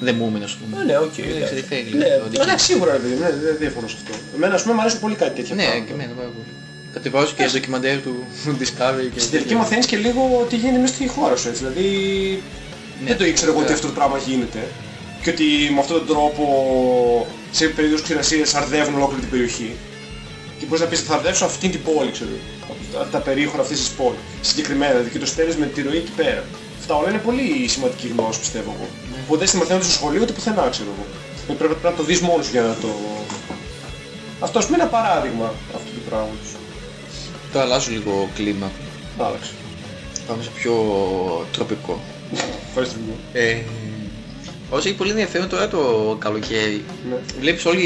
ε, δεν μου έμεινε ας πούμε. Ναι, ναι, οκ. Δεν εντάξει. σε ενδιαφέρει, Ναι, το αντικείμενο. εντάξει, σίγουρα ρε παιδί, μου, ναι, δεν διαφωνώ σε αυτό. Εμένα ας πούμε μου αρέσουν πολύ κάτι τέτοια Ναι, πράγματα. και εμένα πάρα πολύ. Κατεβάζω και ντοκιμαντέρ του [laughs] Discovery και... Στην τελική μαθαίνεις και λίγο τι γίνεται μέσα στη χώρα σου, έτσι. Δηλαδή Ναι. δεν το ήξερα εγώ ότι Ναι. αυτό το πράγμα γίνεται. Και ότι με αυτόν τον τρόπο σε περίοδους ξηρασίας αρδεύουν ολόκληρη την περιοχή. Και μπορείς να πεις θα αρδεύσω αυτή την πόλη, ξέρω. Τα, τα περίχωρα αυτής της πόλης. Συγκεκριμένα, δηλαδή και το στέλνεις με τη ροή εκεί πέρα. Αυτά όλα είναι πολύ σημαντική γνώση πιστεύω εγώ. Ναι. Που δεν στη μαθαίνουν στο σχολείο ούτε πουθενά ξέρω εγώ. Ε, Πρέπει, πρέπει να το δεις μόνος σου για να το... Αυτό ας πούμε είναι ένα παράδειγμα αυτού του πράγματος. Τώρα αλλάζω λίγο κλίμα. Άλλαξε. Πάμε σε πιο τροπικό. Ευχαριστώ λίγο. Ε, όσο έχει πολύ ενδιαφέρον τώρα το καλοκαίρι. Ναι. Βλέπεις όλοι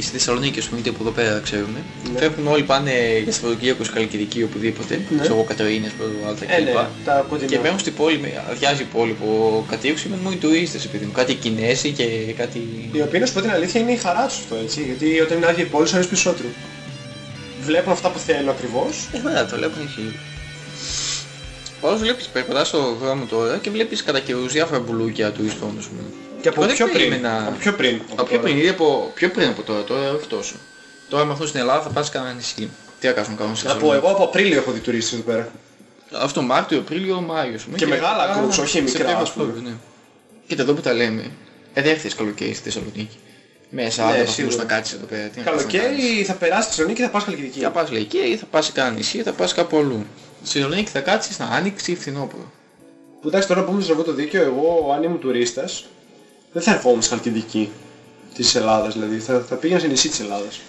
στη Θεσσαλονίκη, ας πούμε, είτε από εδώ πέρα ξέρουμε. Ναι. Φεύγουν όλοι πάνε για Σαββατοκύριακο, Καλκιδική, οπουδήποτε. Ναι. Ξέρω εγώ Κατερίνες, Πρωτοβάλτα Ε, ναι, κλπ. τα κοντινά. Και μένουν στην πόλη, με- αδειάζει η πόλη από κατοίκους και μένουν μόνο οι τουρίστες επειδή μου. Κάτι Κινέζοι και κάτι... Η οποία να σου πω την αλήθεια είναι η χαρά τους αυτό έτσι, γιατί όταν είναι άδεια η πόλη σου αρέσει περισσότερο. Βλέπουν αυτά που θέλουν ακριβώς. Ε, βέβαια, το βλέπουν εκεί. Όσο βλέπεις, περπατάς στο δρόμο τώρα και βλέπεις κατά καιρούς διάφορα μπουλούκια τουριστών, ας πούμε. Και από Εγώ δεν πιο πριν. περίμενα- Από πιο πριν. Από πιο πριν, ή από, πιο πριν από τώρα, τώρα όχι τόσο. Τώρα με αυτό στην Ελλάδα θα πας κανένα νησί. Τι θα κάνουν, κάνουν σε Από εγώ από Απρίλιο έχω δει τουρίστες εδώ πέρα. Αυτό Μάρτιο, Απρίλιο, Μάιο. ας πούμε, Και μεγάλα μετά groups, όχι μικρά, Σεπτέμβριο, ας πούμε. Οκτώβριο, Ναι. Κοίτα εδώ που τα λέμε. Ε, δεν έρθεις καλοκαίρι στη Θεσσαλονίκη. Μέσα, Ναι, ναι, βαθμούς σίγουρα. να κάτσεις εδώ πέρα. Τι να κάνεις. Καλοκαίρι θα περάσεις στη Θεσσαλονίκη και θα πας Καλκιδική. Θα πας λέει ή θα πας σε κανένα νησί, θα πας κάπου αλλού. Στη Θεσσαλονίκη θα κάτσεις να άνοιξει ή φθινόπωρο. Που εντάξει τώρα που μου τραβώ το δίκιο, εγώ αν ήμουν τουρίστας, δεν θα ερχόμουν στη Χαλκιδική της Ελλάδας δηλαδή, θα, θα πήγαινα σε νησί της Ελλάδας.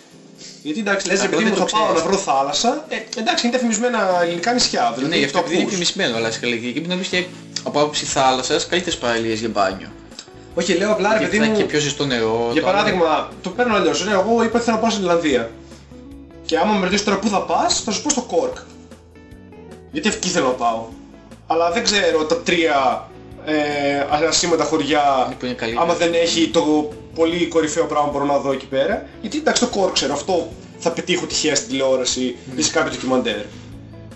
Γιατί εντάξει λες Αυτό επειδή δεν μου θα το πάω να ξέρεις. βρω θάλασσα, ε, εντάξει είναι τα φημισμένα ελληνικά νησιά, δηλαδή Ναι, γι' αυτό το επειδή είναι ακούς. φημισμένο, αλλά στη Καλκιδική πρέπει να βρεις και από άποψη θάλασσας καλύτερες παραλίες για μπάνιο. Όχι λέω απλά ρε Και παιδί θα είναι μου, και πιο ζεστό νερό. για το άλλο- παράδειγμα, το παίρνω αλλιώς, ναι, εγώ είπα ότι θέλω να πάω στην Ιρλανδία. Και άμα με ρωτήσεις τώρα πού θα πας, θα σου πω στο Κόρκ. Γιατί εκεί θέλω να πάω. Αλλά δεν ξέρω τα τρία ε, ασήμαντα χωριά Που είναι καλύτερα. άμα δεν έχει το πολύ κορυφαίο πράγμα που μπορώ να δω εκεί πέρα. Γιατί εντάξει το Κόρκ ξέρω, αυτό θα πετύχω τυχαία στην τηλεόραση ή σε κάποιο ντοκιμαντέρ.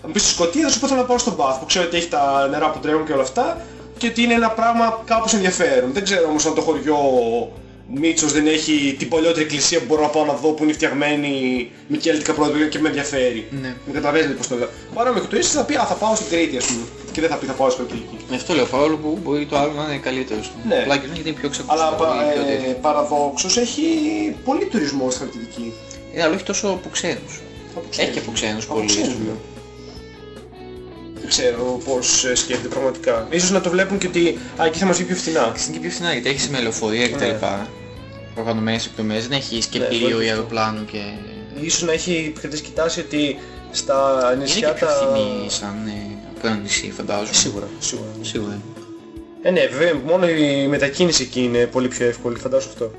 Αν πεις στη Σκωτία θα σου πω θέλω να πάω στον Μπαθ που ξέρω ότι έχει τα νερά που τρέχουν και όλα αυτά και ότι είναι ένα πράγμα κάπως ενδιαφέρον. Δεν ξέρω όμως αν το χωριό Μίτσος δεν έχει την παλιότερη εκκλησία που μπορώ να πάω να δω που είναι φτιαγμένη με κέλτικα πρότυπα και με ενδιαφέρει. Ναι. Με καταλαβαίνετε πώς το λέω. Παρά με εκτοίσεις θα πει α θα πάω στην Κρήτη ας πούμε και δεν θα πει θα πάω στην Κρήτη. Με αυτό λέω, παρόλο που μπορεί το άλλο να είναι καλύτερος. Ναι. Απλά και γιατί είναι πιο ξεκούραστο. Αλλά πα, πολύ πιο ε, τέτοιο. παραδόξως έχει πολύ τουρισμό στη Χαλκιδική. Ε, αλλά όχι τόσο από ξένους. Από Έχει και από ξένους Από πολύ. ξένους, ας πούμε. ναι. Δεν ξέρω πώς ε, σκέφτεται πραγματικά. Ίσως να το βλέπουν και ότι α, εκεί θα μας βγει πιο φθηνά. Στην και πιο φθηνά γιατί έχεις με λεωφορεία και τα Ναι. λοιπά. Οργανωμένες εκδομές, δεν έχεις και Ναι, πλοίο μπορεί ή αυτό. αεροπλάνο και... Ίσως να έχει κρατήσει κοιτάσει ότι στα Είναι νησιά και πιο τα... φθηνή σαν ε, από ένα νησί φαντάζομαι. Σίγουρα, σίγουρα. Σίγουρα. Ε, ναι, βέβαια, μόνο η μετακίνηση εκεί είναι πολύ πιο εύκολη, φαντάζομαι αυτό.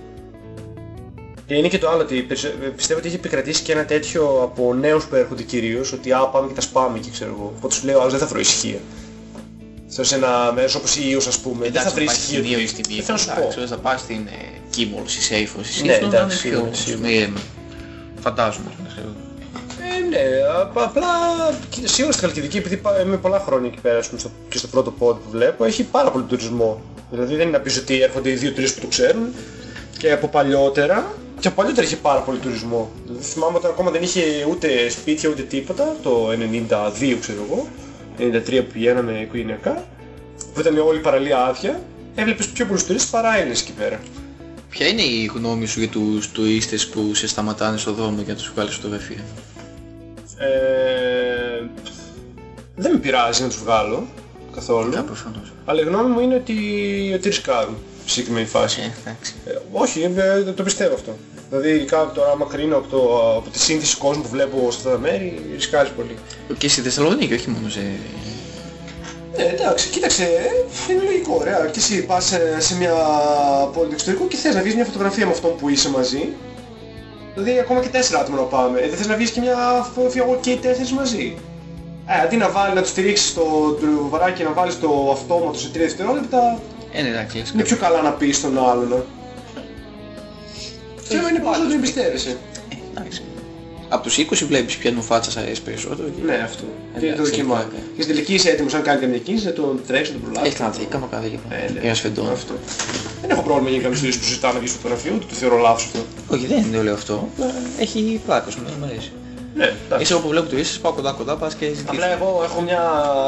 Και είναι και το άλλο ότι περισ- πιστεύω ότι έχει επικρατήσει και ένα τέτοιο από νέους που έρχονται κυρίως, ότι α, πάμε και τα σπάμε και ξέρω εγώ. Οπότε σου λέω, άλλος δεν θα βρω ησυχία. Στο σε ένα μέρος όπως η Ιούς ας πούμε, δεν Εντάξει, θα βρει θα πάει ησυχία. στην ότι- Ίο ή στην Δεν Βήπο, θέλω να σου πω. εντάξει, θα πάει στην ε, Κίμολ, στη Σέιφο, στη Ναι, Σύφνο, να είναι εντάξει, πιο σίγουρα, σίγουρα. ήρεμο. Φαντάζομαι. ξέρω. Ε, ναι, απ- απλά κοίτα, σίγουρα στη Χαλκιδική, επειδή πά- είμαι πολλά χρόνια εκεί πέρα ας πούμε, στο, και στο πρώτο πόντ που βλέπω, έχει πάρα πολύ τουρισμό. Δηλαδή δεν είναι να πεις ότι έρχονται οι δύο-τρεις που το ξέρουν και από παλιότερα, και από παλιότερα είχε πάρα πολύ τουρισμό. Δηλαδή, θυμάμαι όταν ακόμα δεν είχε ούτε σπίτια ούτε τίποτα, το 92 ξέρω εγώ, 93 που πηγαίναμε οικογενειακά, που ήταν όλη η παραλία άδεια, έβλεπες πιο πολλούς τουρίστες παρά Έλληνες εκεί πέρα. Ποια είναι η γνώμη σου για τους τουρίστες που σε σταματάνε στο δρόμο για να τους βγάλεις φωτογραφία; Ε, δεν με πειράζει να τους βγάλω καθόλου. Ναι, προφανώς. Αλλά η γνώμη μου είναι ότι, ότι ρισκάρουν στη συγκεκριμένη φάση. Ε, εντάξει. Ε, όχι, ε, το πιστεύω αυτό. Δηλαδή ειδικά τώρα άμα κρίνω από, το, από τη σύνθεση κόσμου που βλέπω σε αυτά τα μέρη, ρισκάρεις πολύ. Και στη Θεσσαλονίκη, όχι μόνο σε... Ναι, εντάξει, κοίταξε, ε, είναι λογικό, ωραία. Και εσύ πας σε, σε μια πόλη του εξωτερικού και θες να βγεις μια φωτογραφία με αυτόν που είσαι μαζί. Δηλαδή ακόμα και τέσσερα άτομα να πάμε. Ε, δεν θες να βγεις και μια φωτογραφία εγώ και οι τέσσερις μαζί. Ε, αντί να βάλει, να το στηρίξεις το τρουβαράκι και να βάλεις το αυτόματο σε 3 δευτερόλεπτα, Ε, ναι, εντάξει, λες. είναι πιο καλά να πεις στον άλλον. Και είναι πώς να τον εμπιστεύεσαι. Ε, εντάξει. Από τους 20 βλέπεις ποια φάτσα σ' αρέσει περισσότερο. και- Ναι, αυτό. Και Εντάξει, το δοκιμάζει. έχει πλάκα. Και στην τελική είσαι έτοιμος αν κάνει καμιά κίνηση, να τον τρέξεις, να τον προλάβεις. Έχει κάνει κάνω κάτι για Ε, ναι. για ένα σφεντό. Αυτό. Δεν έχω πρόβλημα για κάποιους τουρίστες που ζητάνε να βγεις φωτογραφία, ούτε το θεωρώ λάθος αυτό. Όχι, δεν είναι λέω αυτό. απλά Έχει πλάκα σου, μου αρέσει. Ναι, εντάξει. Εσύ όπου βλέπω τουρίστες πάω κοντά κοντά, πας και ζητήσεις. Απλά εγώ έχω μια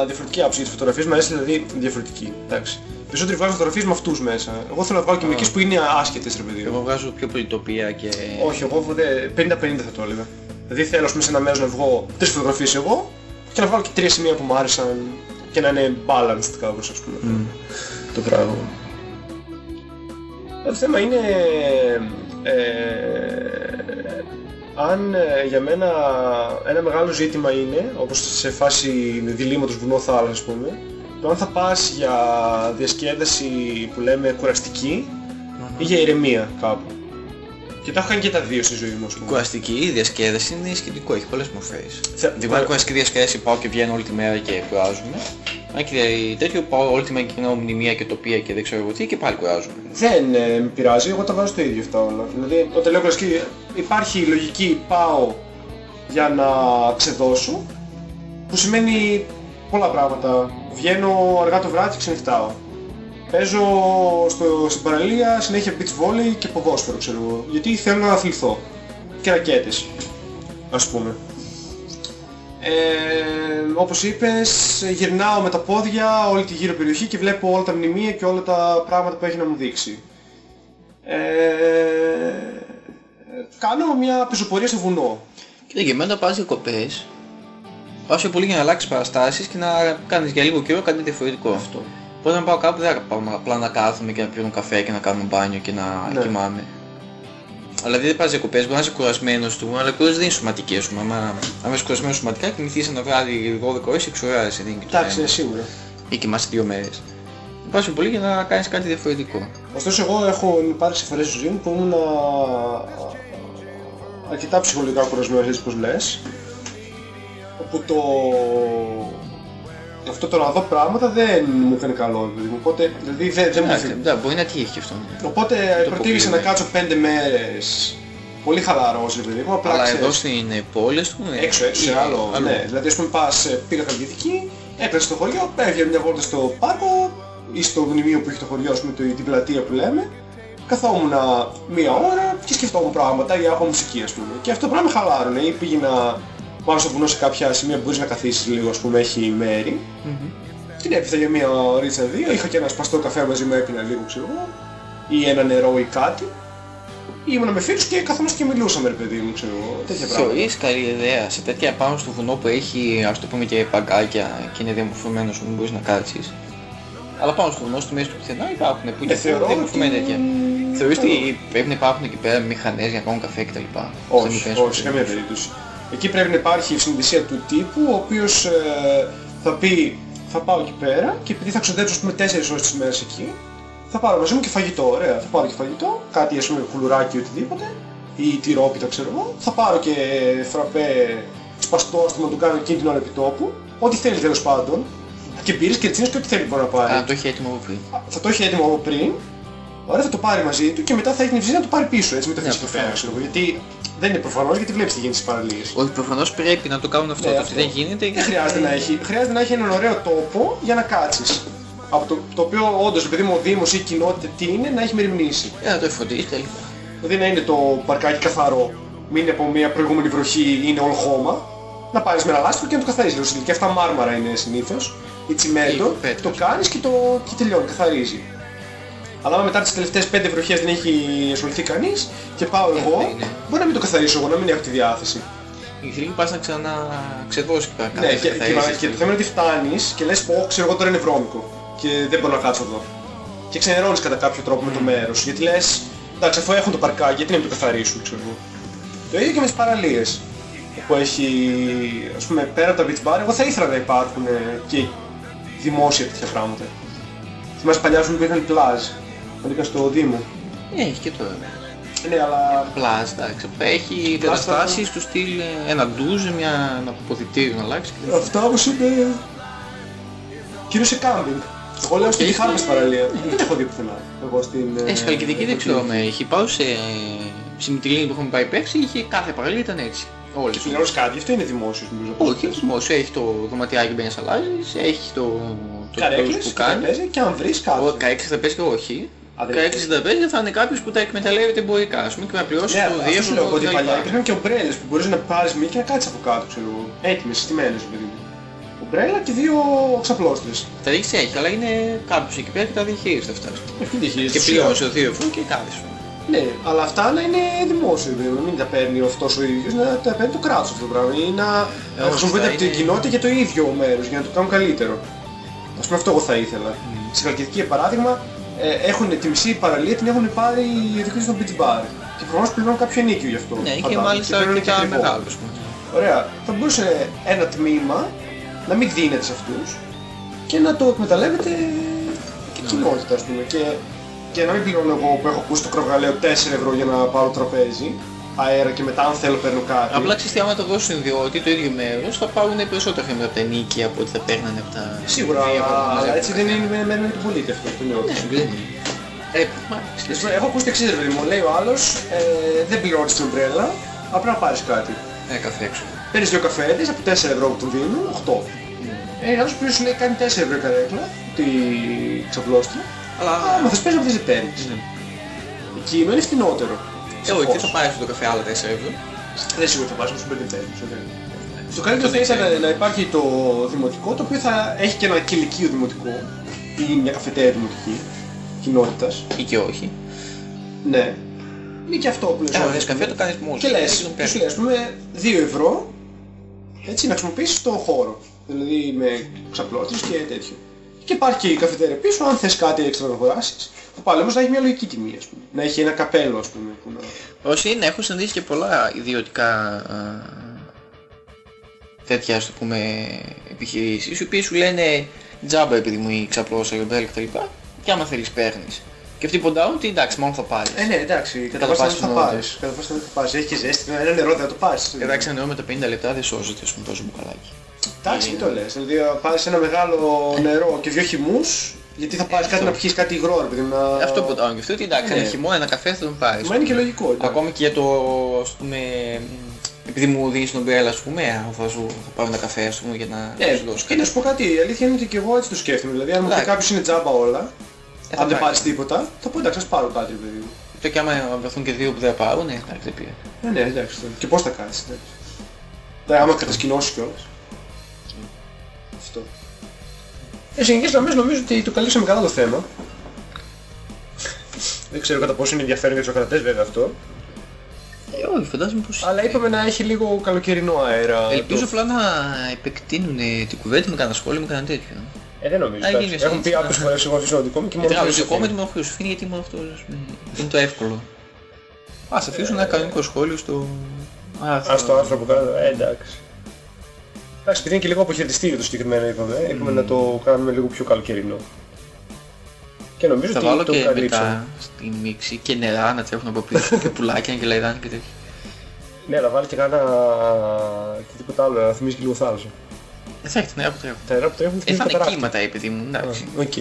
διαφορετική άποψη για τις φωτογραφίες, μου αρέσει δηλαδή διαφορετική. Εντάξει. Περισσότεροι βγάζουν φωτογραφίες με αυτούς μέσα. Εγώ θέλω να βγάλω και μερικές που είναι άσχετες ρε παιδί μου. Εγώ βγάζω πιο πολύ τοπία και... Όχι, εγώ δεν- 50-50 θα το έλεγα. Δηλαδή θέλω ας πούμε, σε ένα μέρος να βγω τρεις φωτογραφίες εγώ και να βγάλω και τρία σημεία που μου άρεσαν και να είναι balanced κάπως ας πούμε το πράγμα. Το θέμα είναι ε, αν ε, για μένα ένα μεγάλο ζήτημα είναι, όπως σε φάση διλήμματος βουνό θάλασσα ας πούμε, το αν θα πας για διασκέδαση που λέμε κουραστική ή για ηρεμία κάπου. Και τα έχω κάνει και τα δύο στη ζωή μου, ας πούμε. Κουραστική διασκέδαση είναι σχετικό, έχει πολλές μορφές. Θε- Δηλαδή κουραστική διασκέδαση πάω και βγαίνω όλη τη μέρα και κουράζομαι. Αν και τέτοιο πάω όλη τη μέρα και κοινάω μνημεία και τοπία και δεν ξέρω εγώ τι και πάλι κουράζομαι. Δεν ε, με πειράζει, εγώ τα βάζω το ίδιο αυτά όλα. Δηλαδή, όταν λέω κλασική, υπάρχει η λογική πάω για να ξεδώσω, που σημαίνει πολλά πράγματα. Βγαίνω αργά το βράδυ και ξενυχτάω. Παίζω στο, στην παραλία συνέχεια beach volley και ποδόσφαιρο, ξέρω εγώ. Γιατί θέλω να αθληθώ. Και ρακέτες, ας πούμε. Ε, όπως είπες, γυρνάω με τα πόδια όλη τη γύρω περιοχή και βλέπω όλα τα μνημεία και όλα τα πράγματα που έχει να μου δείξει. Ε, κάνω μια πεζοπορία στο βουνό. Κοίτα και εμένα πας διακοπές, πας πιο πολύ για να αλλάξεις παραστάσεις και να κάνεις για λίγο καιρό κάτι διαφορετικό. Αυτό. Οπότε να πάω κάπου δεν θα πάω απλά να κάθομαι και να πιω καφέ και να κάνω μπάνιο και να Ναι. κοιμάμαι. Δηλαδή δεν πας διακοπές, μπορεί να είσαι κουρασμένος του, αλλά κουρές δεν είναι σωματικές σου. Άμα, άμα είσαι κουρασμένος σωματικά κοιμηθείς ένα βράδυ 12 ώρες, εξουράζεσαι, δεν είναι και το Εντάξει, θέμα. είναι σίγουρα. Ή κοιμάσαι δύο μέρες. Πας πιο πολύ για να κάνεις κάτι διαφορετικό. Ωστόσο εγώ έχω υπάρξει φορές στη ζωή μου που ήμουν αρκετά ψυχολογικά κουρασμένος έτσι πως λες. Όπου το... Αυτό το να δω πράγματα δεν μου έκανε καλό. Δηλαδή, οπότε δηλαδή, δεν, δεν μου Εντάξει, έφυγε. εντάξει, μπορεί να τύχει και αυτό. ναι. Οπότε προτίμησα να αποκλείω, κάτσω πέντε μέρες πολύ χαλαρός, ρε παιδί μου, απλά Αλλά ξέρεις, εδώ στην ε, πόλη του... ε, έξω, έξω, ή σε άλλο, αλλού. ναι. Δηλαδή, ας πούμε, πας, ε, πήγα Χαλκιδική, έκλασα στο χωριό, έβγαινε μια βόλτα στο πάρκο ή στο μνημείο που έχει το χωριό, ας πούμε, το- την πλατεία που λέμε. Καθόμουν μία ώρα και σκεφτόμουν πράγματα ή άκουγα μουσική, ας πούμε. Και αυτό πράγμα με χαλάρωνε. Ή πήγαινα πάνω στο βουνό σε κάποια σημεία που μπορείς να καθίσεις λίγο, ας πούμε, έχει μέρη. Την έπιθα για μία ωρίτσα δύο, είχα και ένα σπαστό καφέ μαζί μου, έπινα λίγο, ξέρω εγώ. Ή ένα νερό ή κάτι. Ήμουνα με φίλους και καθόμαστε και μιλούσαμε, ρε παιδί μου, ξέρω εγώ. Τέτοια πράγματα. Θεωρείς καλή ιδέα σε τέτοια πάνω στο βουνό που έχει ας το πούμε και παγκάκια και είναι διαμορφωμένος σου μπορείς να κάτσεις. Αλλά πάνω στο βουνό, στη μέση του πουθενά υπάρχουν που Ε, είναι θεωρώ διαμορφωμένα ότι- τέτοια. Θεωρείς ότι πρέπει να υπάρχουν εκεί πέρα μηχανές για να κάνουν καφέ κτλ. Όχι, όχι, σε καμία περίπτωση. Εκεί πρέπει να υπάρχει η συνειδησία του τύπου, ο οποίος ε, θα πει θα πάω εκεί πέρα και επειδή θα ξοδέψω ας πούμε 4 ώρες τις μέρες εκεί, θα πάρω μαζί μου και φαγητό, ωραία, θα πάρω και φαγητό, κάτι ας πούμε κουλουράκι ή οτιδήποτε ή τυρόπιτα ξέρω εγώ, θα πάρω και φραπέ σπαστό ώστε να του κάνω εκείνη την ώρα επιτόπου, ό,τι θέλεις τέλος πάντων, και μπύρες και ρετσίνες και ό,τι θέλει μπορεί να πάρει. Α, το έχει έτοιμο από πριν. Θα το έχει έτοιμο από πριν, ωραία θα το πάρει μαζί του και μετά θα έχει την ευθύνη να το πάρει πίσω, έτσι, μην το Ναι, αφήσει εκεί πέρα, προφανώς. ξέρω εγώ, γιατί δεν είναι προφανώς γιατί βλέπεις τι γίνεται στις παραλίες. Όχι, προφανώς πρέπει να το κάνουν αυτό. Ναι, το αυτό. ότι δεν γίνεται. Δεν χρειάζεται να έχει, χρειάζεται να έχει έναν ωραίο τόπο για να κάτσεις. Από το, το οποίο όντως επειδή μου ο Δήμος ή η κοινότητα τι είναι να έχει μεριμνήσει. Για να το εφροντίσει τελικά. Δηλαδή να είναι το παρκάκι καθαρό, μην είναι από μια προηγούμενη βροχή είναι όλο χώμα. Να πάρεις με ένα λάστιχο και να το καθαρίζεις. Δηλαδή και αυτά μάρμαρα είναι συνήθως, ή τσιμέντο, Ή πέτρας. το κάνεις και το και τελειώνει, καθαρίζει. Αλλά άμα μετά τις τελευταίες πέντε βροχές δεν έχει ασχοληθεί κανείς και πάω εγώ, ναι. μπορεί να μην το καθαρίσω εγώ, να μην έχω τη διάθεση. Η θηλυκή πας να ξαναξεδώσεις και Ναι, και, και, και το θέμα είναι ότι φτάνεις και λες πω ξέρω εγώ τώρα είναι βρώμικο και δεν μπορώ να κάτσω εδώ. Και ξενερώνεις κατά κάποιο τρόπο με το μέρος. Γιατί λες, εντάξει αφού έχουν το παρκάκι, γιατί να μην το καθαρίσουν, ξέρω εγώ. Το ίδιο και με τις παραλίες. Που έχει, ας πούμε, πέρα από τα beach bar, εγώ θα ήθελα να υπάρχουν ε, και δημόσια τέτοια πράγματα. Θυμάσαι παλιά σου που είχαν πλάζ, Μπήκα στο Δήμο. Ε, έχει και τώρα. Ναι, ναι αλλά... Πλάς, εντάξει. Έχει καταστάσεις του στυλ ένα ντουζ, μια, ένα να αλλάξει. Αυτά όμως είναι... Κυρίως σε κάμπινγκ. Εγώ λέω στην Χάρπες παραλία. Ναι, δεν ναι. έχω δει πουθενά. Εγώ στην... Ε, Χαλκιδική δεν ξέρω με έχει. Πάω σε... Στην που έχουμε πάει παίξει είχε κάθε παραλία ήταν έτσι. Όλες. Και πληρώνεις κάτι, αυτό είναι δημόσιος νομίζω. Όχι, είναι δημόσιος. Έχει το δωματιάκι που μπαίνεις αλλάζεις, έχει το... Καρέκλες που κάνει. και αν βρεις κάτι. Καρέκλες θα πες και όχι. 1665 θα είναι κάποιος που τα εκμεταλλεύεται εμπορικά, ας πούμε, και να πληρώσει yeah, το διεύθυνο. Αυτό λέω ότι παλιά υπήρχαν και ομπρέλες που μπορείς να πάρεις μία και να κάτσεις από κάτω, ξέρω εγώ. Έτοιμες, στημένες, παιδί μου. Ομπρέλα και δύο ξαπλώστες. Τα δείξεις έχει, αλλά είναι κάποιος εκεί πέρα και τα διαχείριζε αυτά. Ε, και πληρώσει ο δύο και κάθεσαι. Ναι, αλλά αυτά να είναι δημόσιο, δηλαδή, μην τα παίρνει αυτός ο ίδιος, να τα παίρνει το κράτος αυτό το πράγμα ή να ε, χρησιμοποιείται από την κοινότητα για το ίδιο μέρος, για να το κάνουν καλύτερο. Ας πούμε αυτό εγώ θα ήθελα. Στην Καλλιτεχνική για παράδειγμα ε, έχουν τη μισή παραλία την έχουν πάρει οι ειδικοί στο beach bar. Και προφανώς πληρώνουν κάποιο ενίκιο γι' αυτό. Ναι, και φαντάζομαι. μάλιστα πληρώνουν και αρκετά ακριβό. μεγάλο, ας πούμε. Ωραία. Θα μπορούσε ένα τμήμα να μην δίνεται σε αυτούς και να το εκμεταλλεύεται η κοινότητα, ας πούμε. Και, και να μην πληρώνω εγώ που έχω ακούσει το κροβγαλαίο 4 ευρώ για να πάρω τραπέζι, αέρα και μετά αν θέλω παίρνω κάτι. Απλά ξέρεις τι, άμα το δώσουν ιδιώτη το ίδιο μέρος θα πάρουν περισσότερα χρήματα από τα νίκια από ό,τι θα παίρνανε από τα... Σίγουρα, δύο ευρώ που αλλά μαζεύουν. έτσι δεν είναι με με τον πολίτη αυτό το λέω. Ναι, δεν είναι. Ε, μα, Ας πούμε, Έχω ακούσει το εξής, παιδί μου. Λέει ο άλλος, ε, δεν πληρώνεις την ομπρέλα, απλά να πάρεις κάτι. ε, καφέ έξω. Παίρνεις δύο καφέδες από 4 ευρώ που του δίνουν, 8. Ε, ένας που σου λέει κάνει 4 ευρώ η καρέκλα, τη ξαπλώστρα. Αλλά... Άμα θες παίρνεις, αυτές δεν παίρνεις. Εκεί είναι φτηνότερο. Ε, όχι, τι Σαφώς. θα πάρεις το καφέ άλλα 4 ευρώ. Δεν σίγουρα θα πας να σου παίρνει παίρνεις. Στο καλύτερο θα ήθελα να υπάρχει το δημοτικό, το οποίο θα έχει και ένα κηλικείο δημοτικό ή μια καφετέρια δημοτική κοινότητας. Ή και όχι. Ναι. Ή και αυτό που λες. Ε, ωραία. αν θες καφέ το κάνεις μόνος Και σου. λες, Δεν τον και σου παίρνεις. λέει, ας πούμε, 2 ευρώ, έτσι, να χρησιμοποιήσεις το χώρο. Δηλαδή με ξαπλώστρες και τέτοιο. Και υπάρχει και η καφετέρια πίσω, αν θες κάτι έξτρα να αγοράσεις. Πάλι όμως να έχει μια λογική τιμή, ας πούμε. Να έχει ένα καπέλο, ας πούμε. Που να... Όσοι είναι, έχω συναντήσει και πολλά ιδιωτικά α, τέτοια, ας το πούμε, επιχειρήσεις, οι οποίες σου λένε τζάμπα επειδή μου η ξαπλώσα, η ομπρέλα κτλ. Και άμα θέλεις παίρνεις. Και αυτοί ποντάουν ότι εντάξει, μόνο θα πάρεις. Ε, ναι, εντάξει, κατά τα βάση πας δεν θα φινότερο. πάρεις. Κατά βάση δεν θα πάρεις. Έχει και ζέστη, ένα νερό δεν θα το πάρεις. Εντάξει, εννοώ με τα 50 λεπτά δεν σώζεται, ας πούμε, τόσο μπουκαλάκι. Εντάξει, τι το λες. Δηλαδή, να πάρεις ένα μεγάλο νερό και δύο χυμούς, γιατί θα πάρεις κάτι αυτό. να πιεις κάτι υγρό, ρε παιδί μου, να... Αυτό ποντάουν και αυτό, ότι εντάξει, Ναι. ένα χυμό, ένα καφέ θα τον πάρεις. Μα είναι και λογικό. εντάξει. Ακόμη και για το, ας πούμε, μ, επειδή μου δίνεις την ομπρέλα, ας πούμε, α, θα, σου, θα πάρω ένα καφέ, ας πούμε, για να Ναι, σου δώσω και να σου πω κάτι, η αλήθεια είναι ότι και εγώ έτσι το σκέφτομαι. Δηλαδή, αν μου πει Εντάξει. κάποιος είναι τζάμπα όλα, Ε, θα αν δεν πάρεις. πάρεις τίποτα, θα πω εντάξει, ας πάρω κάτι, ρε παιδί μου. Το και άμα βρεθούν και δύο που δεν θα πάρουν, ναι, εντάξει, δεν πήρε. Ε, ναι, εντάξει. τώρα. Και πώς θα κάνεις, εντάξει. Ναι, άμα κατασκηνώσεις κιόλας. Σε γενικές γραμμές νομίζω ότι το καλύψαμε καλά το θέμα. Δεν ξέρω κατά πόσο είναι ενδιαφέρον για τους ακρατές βέβαια αυτό. Ε, όχι, φαντάζομαι πως... Αλλά είπαμε να έχει λίγο καλοκαιρινό αέρα. Ελπίζω το- απλά να επεκτείνουν την κουβέντα με κανένα σχόλιο, με κανένα τέτοιο. Ε, δεν νομίζω. Α, εντάξει. γίνει Έχουν πει έτσι. άπειρες φορές εγώ αφήσω το δικό μου και μόνο Γιατί το άλλο εγώ με αφήνω. τη Μαχροσοφίνη γιατί μόνο αυτός ας πούμε, είναι το εύκολο. Ας αφήσουν ένα κανονικό σχόλιο στο άρθρο. Α, το άρθρο που κάνω, ε, εντάξει. Εντάξει, επειδή είναι και λίγο αποχαιρετιστήριο το συγκεκριμένο είπαμε, είπαμε να το κάνουμε λίγο πιο καλοκαιρινό. Και Και νομίζω Θα ότι βάλω το και καλύψαμε. μετά στη μίξη και νερά να τρέχουν από πίσω και πουλάκια κελαηδάνε και τέτοια. Ναι, αλλά βάλει και κάνα και τίποτα άλλο, να θυμίζει και λίγο θάλασσα. Ε, θα έχει νερά που τρέχουν. Τα νερά που τρέχουν Ε, θυμίζει θα είναι καταράκτη. κύματα, ρε παιδί μου, εντάξει. Α, Ok.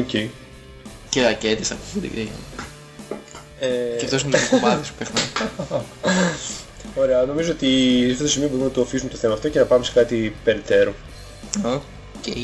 Ok. Και ρακέτες θα ακούγονται και Ε, Και αυτός είναι το κομμάτι σου παιχνίδι. [laughs] Ωραία, νομίζω ότι σε αυτό το σημείο μπορούμε να το αφήσουμε το θέμα αυτό και να πάμε σε κάτι περαιτέρω. Οκ.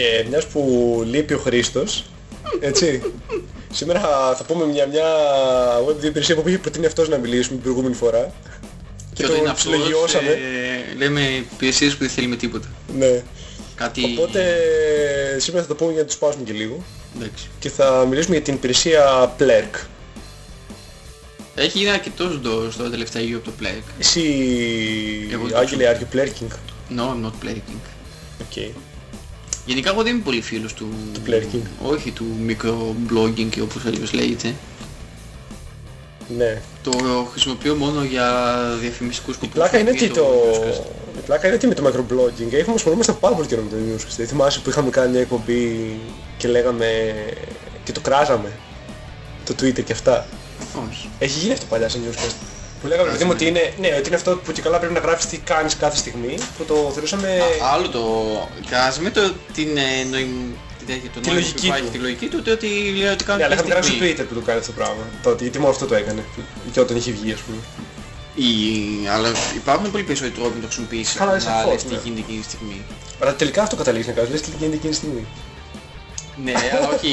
Και μιας που λείπει ο Χρήστος, έτσι, σήμερα θα πούμε μια, μια web υπηρεσία που είχε προτείνει αυτός να μιλήσουμε την προηγούμενη φορά. Και, όταν το είναι αυτός, ψιλογιώσαμε. ες, λέμε υπηρεσίες που δεν θέλει με τίποτα. Ναι. Κάτι... Οπότε σήμερα θα το πούμε για να τους σπάσουμε και λίγο. Εντάξει. Και θα μιλήσουμε για την υπηρεσία Plurk. Έχει γίνει αρκετός ντόρος τώρα τελευταία γύρω από το Plague. Εσύ, Εγώ το Άγγελε, are you Plurking? No, I'm not Plurking. Ok. Γενικά εγώ δεν είμαι πολύ φίλος του... Του Plurking. Όχι, του microblogging και όπως αλλιώς λέγεται. Ναι. Το χρησιμοποιώ μόνο για διαφημιστικούς Η σκοπούς. πλάκα είναι και ότι το... newscast. Η πλάκα είναι ότι με το microblogging έχουμε ασχολούμαστε πάρα πολύ καιρό με το newscast. Δεν θυμάσαι που είχαμε κάνει μια εκπομπή και λέγαμε... και το κράζαμε. Το Twitter και αυτά. Όχι. Έχει γίνει αυτό παλιά σε newscast; Που λέγαμε παιδί μου ότι είναι, ναι, ότι είναι αυτό που και καλά πρέπει να γράψεις τι κάνεις κάθε στιγμή. Που το θεωρούσαμε... Α, άλλο το κράζουμε το την ε, νοημ... την τέτοια, το Τη νόημα λογική που υπάρχει, του. τη λογική του, ότι λέει ότι Ναι, κάνουμε αλλά κάθε είχαμε γράψει στο στιγμή. Twitter που το κάνει αυτό το πράγμα. Τότε, γιατί μόνο αυτό το έκανε. Και όταν είχε βγει, ας πούμε. Ή, αλλά υπάρχουν πολύ περισσότεροι τρόποι να το χρησιμοποιήσεις. Καλά, να σαφώς, λες τι ναι. γίνεται εκείνη τη στιγμή. Αλλά τελικά αυτό καταλήγεις να κάνεις. Λες τι γίνεται εκείνη τη στιγμή. Ναι, αλλά όχι.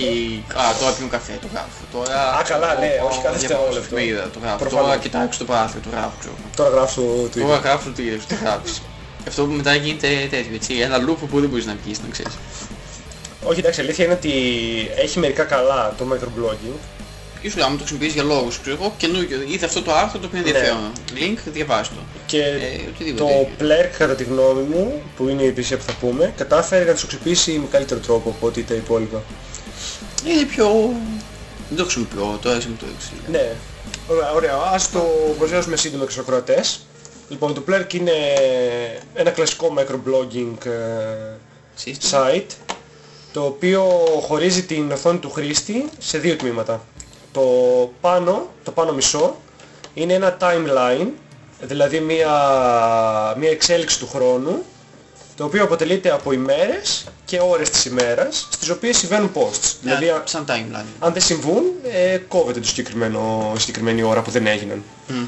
Α, τώρα πίνω καφέ, το γράφω. Τώρα. Α, καλά, ναι, ξέρω, όχι κάθε διαβάζω δευτερόλεπτο. εφημερίδα, το γράφω. Προφανώς. Τώρα κοιτάξω το παράθυρο, το γράφω. ξέρω. Τώρα γράφω στο Twitter. Τώρα γράφω το Twitter, το γράφεις. Αυτό που μετά γίνεται τέτοιο, έτσι. Ένα loop που δεν μπορείς να βγεις, να ξέρεις. Όχι, εντάξει, η αλήθεια είναι ότι έχει μερικά καλά το microblogging. Και σου λέω, άμα το χρησιμοποιείς για λόγους, ξέρω εγώ, καινούργιο, είδε αυτό το άρθρο το οποίο είναι Ναι. ενδιαφέρον. Link, διαβάζ το. Και Ε, οτιδήποτε. το Plurk, κατά τη γνώμη μου, που είναι η υπηρεσία που θα πούμε, κατάφερε να τους αξιοποιήσει με καλύτερο τρόπο από ό,τι τα υπόλοιπα. Είναι πιο... Δεν το χρησιμοποιώ, τώρα εσύ μου το εξήγησες. Ναι. Ωραία, ωραία. Ας το παρουσιάσουμε σύντομα και στους ακροατές. Λοιπόν, το Plurk είναι ένα κλασικό microblogging ε, Σύστημα. site το οποίο χωρίζει την οθόνη του χρήστη σε δύο τμήματα. Το πάνω, το πάνω μισό είναι ένα timeline, δηλαδή μια, μια εξέλιξη του χρόνου, το οποίο αποτελείται από ημέρες και ώρες της ημέρας, στις οποίες συμβαίνουν posts. Δηλαδή, Δηλαδή, α- σαν timeline. αν δεν συμβούν, ε, κόβεται το συγκεκριμένο, η συγκεκριμένη ώρα που δεν έγιναν. Μμμ.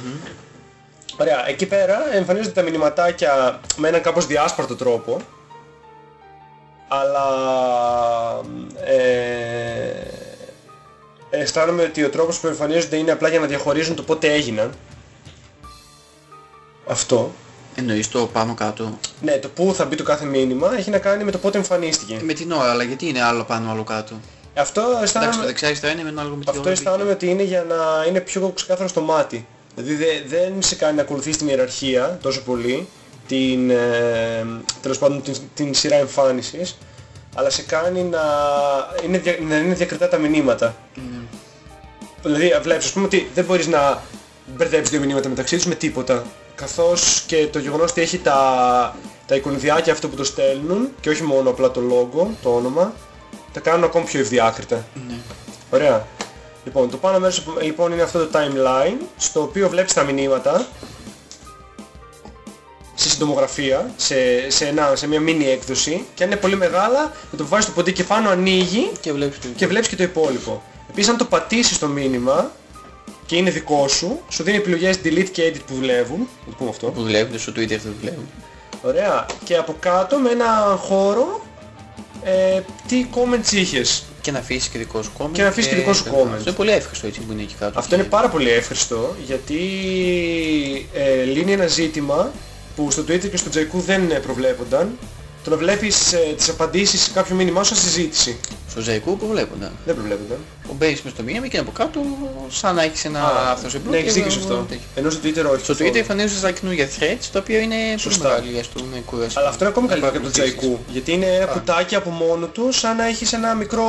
Ωραία, εκεί πέρα εμφανίζονται τα μηνυματάκια με έναν κάπως διάσπαρτο τρόπο αλλά ε, αισθάνομαι ότι ο τρόπος που εμφανίζονται είναι απλά για να διαχωρίζουν το πότε έγιναν αυτό Εννοείς το πάνω κάτω. ναι, το που θα μπει το κάθε μήνυμα έχει να κάνει με το πότε εμφανίστηκε Με την ώρα, αλλά γιατί είναι άλλο πάνω, άλλο κάτω; αυτό Εντάξει, το αισθάνομαι, δεξιά αριστερά είναι με ένα άλλο με την αυτό ώρα. αισθάνομαι ότι είναι για να είναι πιο ξεκάθαρο στο μάτι δηλαδή δε- δεν σε κάνει να ακολουθείς την ιεραρχία τόσο πολύ την, ε, τέλος πάντων την, την σειρά εμφάνισης αλλά σε κάνει να είναι, δια- να είναι διακριτά τα μηνύματα. Ναι. Δηλαδή βλέπεις ας πούμε ότι δεν μπορείς να μπερδέψεις δύο μηνύματα μεταξύ τους με τίποτα. Καθώς και το γεγονός ότι έχει τα, τα εικονιδιάκια αυτό που το στέλνουν και όχι μόνο απλά το logo, το όνομα, τα κάνουν ακόμη πιο ευδιάκριτα. Ναι. Ωραία. Λοιπόν, το πάνω μέρος λοιπόν είναι αυτό το timeline, στο οποίο βλέπεις τα μηνύματα σε συντομογραφία, σε, σε, ένα, σε μια mini έκδοση και αν είναι πολύ μεγάλα, με το που βάζεις το ποντί και πάνω ανοίγει Και βλέπεις το και βλέπεις και το υπόλοιπο. Επίσης αν το πατήσεις το μήνυμα και είναι δικό σου, σου δίνει επιλογές delete και edit που δουλεύουν, να το πούμε αυτό. που δουλεύουν, στο Twitter αυτό δουλεύουν. Ωραία. Και από κάτω με ένα χώρο ε, τι comments είχες; Και να αφήσεις και δικό σου comment. Και να αφήσεις και δικό σου comment. Αυτό είναι πολύ εύχριστο έτσι που είναι εκεί κάτω. Αυτό είναι πάρα πολύ εύχριστο γιατί ε, λύνει ένα ζήτημα που στο Twitter και στο Τζαϊκού δεν προβλέπονταν το να βλέπεις ε, τις απαντήσεις σε κάποιο μήνυμά σου σε συζήτηση. Στο ζαϊκού προβλέπονταν. Δεν προβλέπεται. Ο μπαίνεις μες στο μήνυμα και από κάτω σαν να έχεις ένα Α, άρθρο σε blog Ναι, και έχεις δίκιο σε ένα αυτό. τέτοιο. Ενώ στο Twitter όχι. Στο καθόλου. Twitter εμφανίζονται στα καινούργια threads, το οποίο είναι πολύ Σωστά. μεγάλη, ας πούμε, κούραση. Αλλά αυτό είναι ακόμη καλύτερο και από το Παρακολουθήσεις. τζαϊκού. Γιατί είναι ένα κουτάκι από μόνο του, σαν να έχεις ένα μικρό,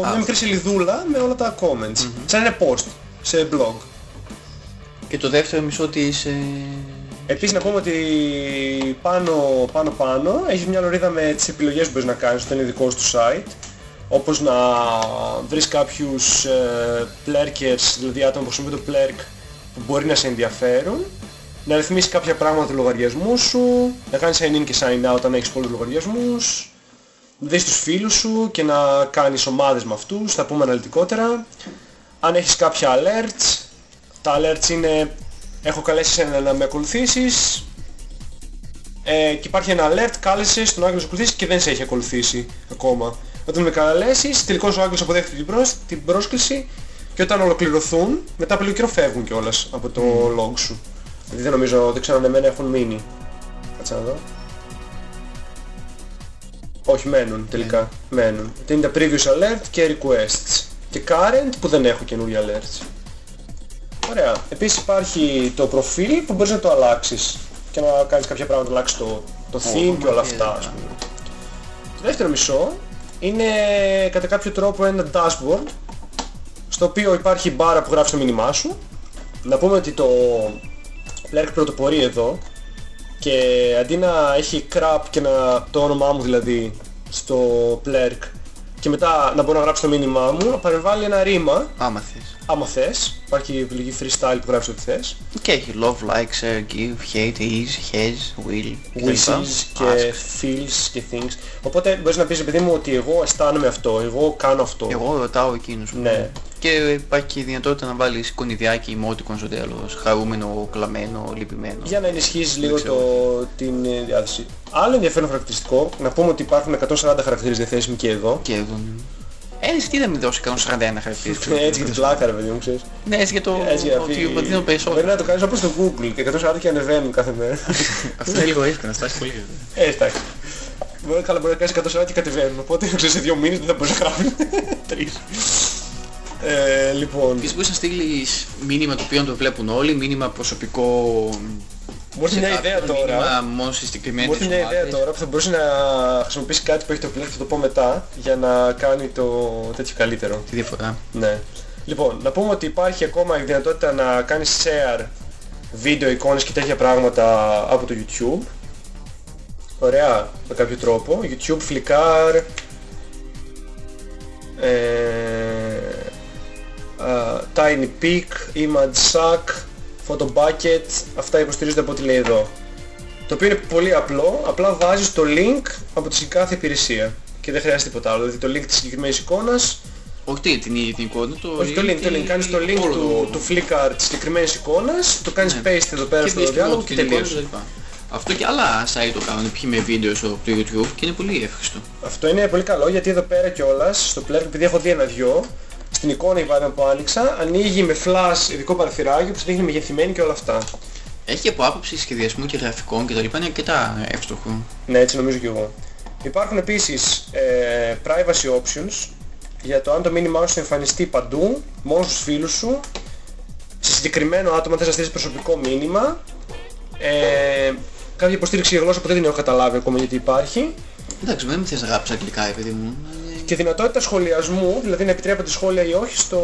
μια μικρή σελιδούλα με όλα τα comments. Σαν να είναι post σε blog. Και το δεύτερο μισό της... Ε... Επίσης να πούμε ότι πάνω πάνω πάνω έχεις μια λωρίδα με τις επιλογές που μπορείς να κάνεις στο είναι δικό σου του site. Όπως να βρεις κάποιους ε, plurkers, δηλαδή άτομα που χρησιμοποιούν το plurk που μπορεί να σε ενδιαφέρουν. Να ρυθμίσεις κάποια πράγματα του λογαριασμού σου, να κάνεις sign in και sign out αν έχεις πολλούς λογαριασμούς. Να δεις τους φίλους σου και να κάνεις ομάδες με αυτούς, θα πούμε αναλυτικότερα. Αν έχεις κάποια alerts τα alerts είναι έχω καλέσει εσένα να με ακολουθήσεις ε, και υπάρχει ένα alert, κάλεσες τον Άγγελο να σε ακολουθήσει και δεν σε έχει ακολουθήσει ακόμα. Όταν με καλέσεις, τελικώς ο Άγγελος αποδέχεται την, προς, την πρόσκληση και όταν ολοκληρωθούν, μετά από λίγο καιρό φεύγουν κιόλας από το log σου. Δηλαδή δεν νομίζω, δεν ξέρω αν εμένα έχουν μείνει. Κάτσε να δω. Όχι, μένουν τελικά. Μένουν. Είναι τα previous alert και requests. Και current που δεν έχω καινούργια alerts. Ωραία. Επίσης υπάρχει το προφίλ που μπορείς να το αλλάξεις και να κάνεις κάποια πράγματα, να αλλάξεις το, το theme και όλα αυτά. ας πούμε. Το δεύτερο μισό είναι κατά κάποιο τρόπο ένα dashboard στο οποίο υπάρχει η μπάρα που γράφεις το μήνυμά σου. Να πούμε ότι το Plurk πρωτοπορεί εδώ και αντί να έχει crap και να, το όνομά μου δηλαδή στο Plurk και μετά να μπορώ να γράψω το μήνυμά μου, παρεμβάλλει ένα ρήμα Άμα θες. Άμα θες. Υπάρχει επιλογή freestyle που γράφεις ό,τι θες. Και έχει love, like, share, give, hate, is, has, will, Wishes και feels και things. Οπότε μπορείς να πεις παιδί μου ότι εγώ αισθάνομαι αυτό, εγώ κάνω αυτό. Εγώ ρωτάω εκείνους που... Ναι. Και υπάρχει και η δυνατότητα να βάλεις κονιδιάκι emoticon στο τέλος. Χαρούμενο, κλαμμένο, λυπημένο. Για να ενισχύσεις λίγο ξέρω. το, την ε, διάθεση. Άλλο ενδιαφέρον χαρακτηριστικό, να πούμε ότι υπάρχουν 140 χαρακτήρες διαθέσιμοι και εδώ. Και εδώ... Ε, εσύ τι δεν με δώσει 141 χαρακτήρες. Ναι, έτσι για την πλάκα ρε παιδί μου, ξέρεις. Ναι, έτσι για το... Έτσι για να ότι φύγει. δίνω Μπορεί περισσότερο. να το κάνεις όπως στο Google και 140 και ανεβαίνουν κάθε μέρα. [laughs] Αυτό είναι λίγο εύκολο να στάσει πολύ. Ε, εντάξει. Μπορεί, καλά, μπορεί να κάνεις 140 και κατεβαίνουν, οπότε [laughs] ξέρεις σε δύο μήνες δεν θα μπορείς να γράφεις. [laughs] Τρεις. Ε, λοιπόν, Επίσης μπορείς να στείλεις μήνυμα το οποίο να το βλέπουν όλοι, μήνυμα προσωπικό... μου έρθει μια ιδέα τώρα. Μήνυμα μόνο στις συγκεκριμένες Μου έρθει μια ιδέα ομάδες. τώρα που θα μπορούσε να χρησιμοποιήσει κάτι που έχει το πλέον, θα το πω μετά, για να κάνει το τέτοιο καλύτερο. Τι διαφορά. Ναι. Λοιπόν, να πούμε ότι υπάρχει ακόμα η δυνατότητα να κάνεις share βίντεο, εικόνες και τέτοια πράγματα από το YouTube. Ωραία, με κάποιο τρόπο. YouTube, Flickr, ε, α, Tiny Peak, Image Sack, Photo Bucket, αυτά υποστηρίζονται από ό,τι λέει εδώ. Το οποίο είναι πολύ απλό, απλά βάζεις το link από τη κάθε υπηρεσία και δεν χρειάζεται τίποτα άλλο. Δηλαδή το link της συγκεκριμένης εικόνας Όχι τι, την ίδια την εικόνα, το όχι το link, το link. Κάνεις το link όλο του, το- του Flickr της συγκεκριμένης εικόνας, το κάνεις Ναι. paste εδώ πέρα και στο μπεις διάλογο στην και εικόνα τελείωσε. κτλ. Αυτό και άλλα site το κάνουν, ποιοι με βίντεο στο από το YouTube και είναι πολύ εύχριστο. Αυτό είναι πολύ καλό γιατί εδώ πέρα κιόλας, στο Plurk, επειδή έχω δει ένα-δυο, στην εικόνα η παράδειγμα που άνοιξα, ανοίγει με flash ειδικό παραθυράκι που σου δείχνει μεγεθυμένη και όλα αυτά. Έχει και από άποψη σχεδιασμού και γραφικών και τα λοιπά είναι αρκετά εύστοχο. Ναι, έτσι νομίζω κι εγώ. Υπάρχουν επίσης ε, privacy options για το αν το μήνυμά σου εμφανιστεί παντού, μόνος στους φίλους σου, σε συγκεκριμένο άτομο αν θες να στείλεις προσωπικό μήνυμα, ε, κάποια υποστήριξη γλώσσα που δεν την έχω καταλάβει ακόμα γιατί υπάρχει, Εντάξει, δεν θες να γράψεις αγγλικά, παιδί μου. Ε, και δυνατότητα σχολιασμού, δηλαδή να επιτρέπεται σχόλια ή όχι στο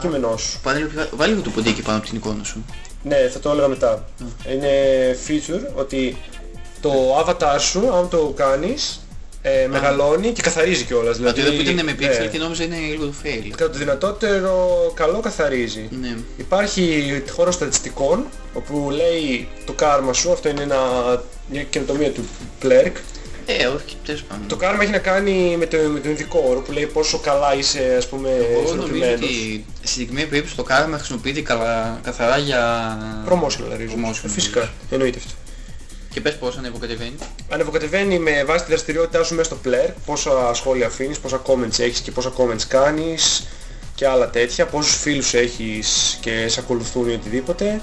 κείμενό σου. Βάλε, βάλε λίγο το ποντίκι πάνω από την εικόνα σου. Ναι, θα το έλεγα μετά. Είναι feature ότι το avatar σου, αν το κάνεις, ε, μεγαλώνει και καθαρίζει κιόλας. Δηλαδή, Δηλαδή, εδώ που ήταν με ναι. pixel και νόμιζα είναι λίγο το fail. Κατά το δυνατότερο καλό καθαρίζει. Ναι. Υπάρχει χώρος στατιστικών, όπου λέει το κάρμα σου, αυτό είναι ένα, μια καινοτομία του Plurk. Ε, όχι, τέλος πάντων. Το κάρμα έχει να κάνει με, το, με τον ειδικό όρο που λέει πόσο καλά είσαι ας πούμε Εγώ νομίζω ισορροπημένος. ότι στη συγκεκριμένη περίπτωση το κάρμα χρησιμοποιείται καλά, καθαρά για... Promotional reasons. Promotional Φυσικά, εννοείται αυτό. Και πες πώς ανεβοκατεβαίνει. Ανεβοκατεβαίνει με βάση τη δραστηριότητά σου μέσα στο Plurk, πόσα σχόλια αφήνεις, πόσα comments έχεις και πόσα comments κάνεις και άλλα τέτοια, πόσους φίλους έχεις και σε ακολουθούν ή οτιδήποτε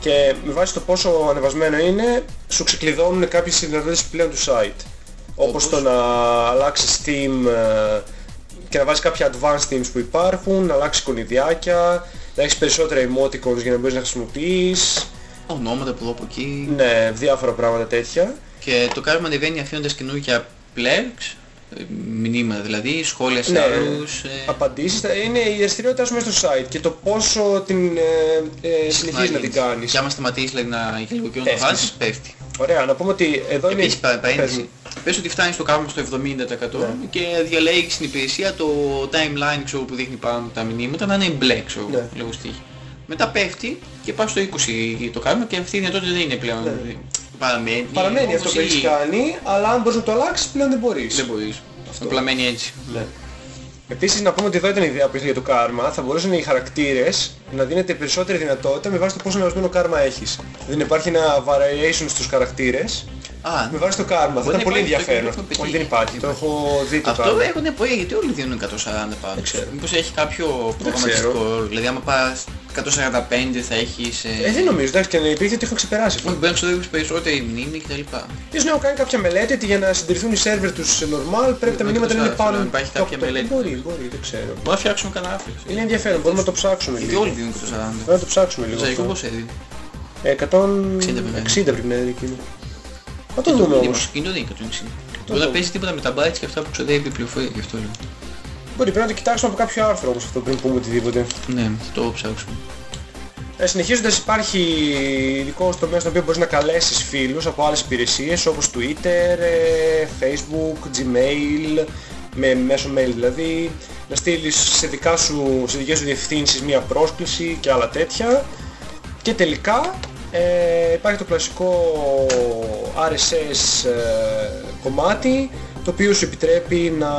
Και με βάση το πόσο ανεβασμένο είναι, σου ξεκλειδώνουν κάποιες δυνατότητες πλέον του site. Όπως, Όπως; το να αλλάξεις theme ε, και να βάζεις κάποια advanced themes που υπάρχουν, να αλλάξεις εικονιδιάκια, να έχεις περισσότερα emoticons για να μπορείς να χρησιμοποιείς, Ονόματα από εδώ από εκεί. ναι, διάφορα πράγματα τέτοια. Και το κάρμα ανεβαίνει αφήνοντας καινούργια plex, ε, μηνύματα δηλαδή, σχόλια σε Ναι, άλλους. ε, Απαντήσεις, θα- είναι η δραστηριότητά σου μέσα στο site και το πόσο την ε, ε, συνεχίζεις να την γίνεται. κάνεις. Και άμα σταματήσεις δηλαδή να για λίγο καιρό να το Πέφτεις. βάζεις, πέφτει. Ωραία, να πούμε ότι εδώ είναι... Επίσης πα- Πες παρένθεση. μου. Πες ότι φτάνει στο κάρμα στο 70% Ναι. και διαλέγει στην υπηρεσία το timeline ξέρω, που δείχνει πάνω τα μηνύματα να είναι μπλε ξέρω, Ναι. λόγω στοίχη. Μετά πέφτει και πάει στο 20 το κάρμα και αυτή η δυνατότητα δεν είναι πλέον. δηλαδή, Παραμένει. Ναι. Παραμένει όμως αυτό που έχεις ή- κάνει, αλλά αν μπορείς να το αλλάξεις πλέον δεν μπορείς. Δεν μπορείς. Απλά μένει έτσι. Ναι. Επίσης να πούμε ότι εδώ ήταν η ιδέα που είχα για το κάρμα. Θα μπορούσαν οι χαρακτήρες να δίνεται περισσότερη δυνατότητα με βάση το πόσο ανεβασμένο κάρμα έχεις. Δεν υπάρχει ένα variation στους χαρακτήρες Α, με βάση το κάρμα. Θα Μπορεί ήταν να πολύ υπάρχει, το ενδιαφέρον. έχουμε πετύχει. Όχι δεν υπάρχει. Το έχω δει το Αυτό κάρμα. έχω την απορία γιατί όλοι δίνουν 140 πάντως. Δεν ξέρω. Μήπως έχει κάποιο ξέρω. προγραμματιστικό, δηλαδή άμα πας 145 θα έχεις... ε, Ε, δεν νομίζω, εντάξει, και να υπήρχε ότι είχαν ξεπεράσει αυτό. Όχι, μπορεί να ξοδεύεις περισσότερη μνήμη κτλ. Ίσως να έχουν κάνει κάποια μελέτη ότι για να συντηρηθούν οι σερβερ τους σε normal πρέπει τα Να μηνύματα να είναι κοιτάξω, πάνω. αν υπάρχει κάπου κάποια το- μελέτη. Μπορεί, μπορεί, δεν ξέρω. Μπορεί να φτιάξουμε κανένα άφρι. Είναι ενδιαφέρον, μπορούμε να το ψάξουμε Γιατί λίγο. Όλοι δίνουν 140. Πρέπει να το ψάξουμε Το λίγο. ζαϊκό αυτό. πώς έδινε. Ε, 160 πρέπει πρέπει να είναι εκείνο. Θα Και το το δούμε μήνυμα όμως. στο κινητό δεν είναι 160. Μπορεί να δούμε. παίζει τίποτα με τα bytes και αυτά που ξοδεύει η πληροφορία, γι' αυτό λέω. Μπορεί, πρέπει να το κοιτάξουμε από κάποιο άρθρο όμως αυτό πριν πούμε οτιδήποτε. Ναι, θα το ψάξουμε. Ε, συνεχίζοντας υπάρχει ειδικό τομέα στο οποίο μπορείς να καλέσεις φίλους από άλλες υπηρεσίες όπως Twitter, ε, Facebook, Gmail, με μέσω mail δηλαδή, να στείλεις σε, δικά σου, σε δικές σου διευθύνσεις μία πρόσκληση και άλλα τέτοια. Και τελικά ε, υπάρχει το κλασικό RSS ε, κομμάτι το οποίο σου επιτρέπει να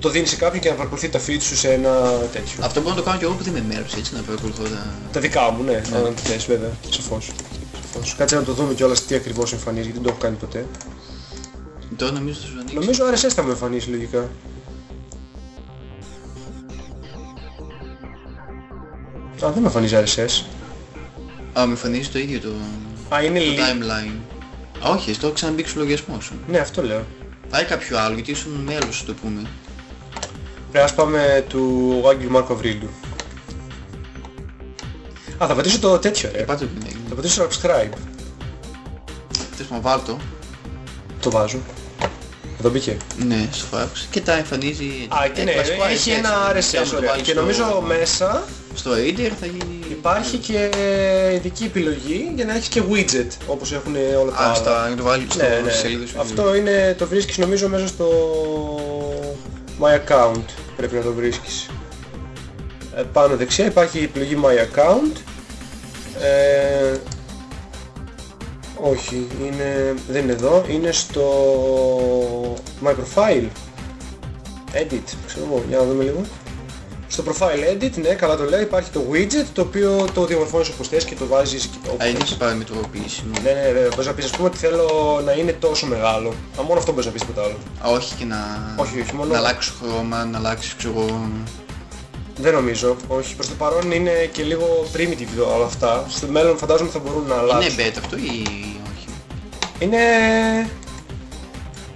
το δίνεις σε κάποιον και να παρακολουθεί τα feed σου σε ένα τέτοιο. Αυτό μπορώ να το κάνω και εγώ που δεν είμαι μέρος έτσι, να παρακολουθώ τα... Τα δικά μου, ναι, αν το θες βέβαια, σαφώς. σαφώς. Κάτσε να το δούμε κιόλας τι ακριβώς εμφανίζει, γιατί δεν το έχω κάνει ποτέ. Τώρα νομίζω θα σου ανοίξει. Νομίζω RSS θα μου εμφανίσει λογικά. Α, δεν με εμφανίζει RSS. Α, με εμφανίζει το ίδιο το, Α, είναι το link. timeline. Α, όχι, εσύ το έχω ξαναμπεί στο λογαριασμό σου. Ναι, αυτό λέω. Πάει κάποιο άλλο, γιατί ήσουν μέλος, το πούμε. Πρέπει να πάμε του Άγγελου Μάρκο Αυρίλου. Α, θα πατήσω το τέτοιο ρε. Και πάτε που είναι. Θα πατήσω subscribe. Θες να βάλω το; Το βάζω. Εδώ μπήκε. Ναι, στο fax. Και τα εμφανίζει... Α, και ε, ναι, κλασικό έχει RSS, ένα άμα RSS το ωραία. βάλεις Και στο- νομίζω μέσα Στο reader θα γίνει... υπάρχει και ειδική επιλογή για να έχεις και widget όπως έχουν όλα τα Α, άλλα. στα, να το βάλεις στο Ναι, ναι. σελίδα σου. Αυτό είναι, το βρίσκεις νομίζω μέσα στο My Account. Πρέπει να το βρίσκεις. Ε, πάνω δεξιά υπάρχει η επιλογή My Account. Ε, όχι, είναι, δεν είναι εδώ. Είναι στο My Profile. Edit, ξέρω εγώ, για να δούμε λίγο. Στο Profile Edit, ναι, καλά το λέω, υπάρχει το widget το οποίο το διαμορφώνεις όπως θες και το βάζεις και το Α, είναι και παραμετροποιήσιμο. ναι, ναι, βέβαια. Μπορείς να πεις, ας πούμε, ότι θέλω να είναι τόσο μεγάλο. Α, μόνο αυτό μπορείς να πεις τίποτα άλλο. Α, όχι και να... Όχι, όχι, μόνο- Να αλλάξεις χρώμα, να αλλάξεις, ξέρω εγώ... Δεν νομίζω. Όχι, προς το παρόν είναι και λίγο primitive όλα αυτά. Στο μέλλον φαντάζομαι θα μπορούν να αλλάξουν. Είναι beta αυτό ή όχι; Είναι...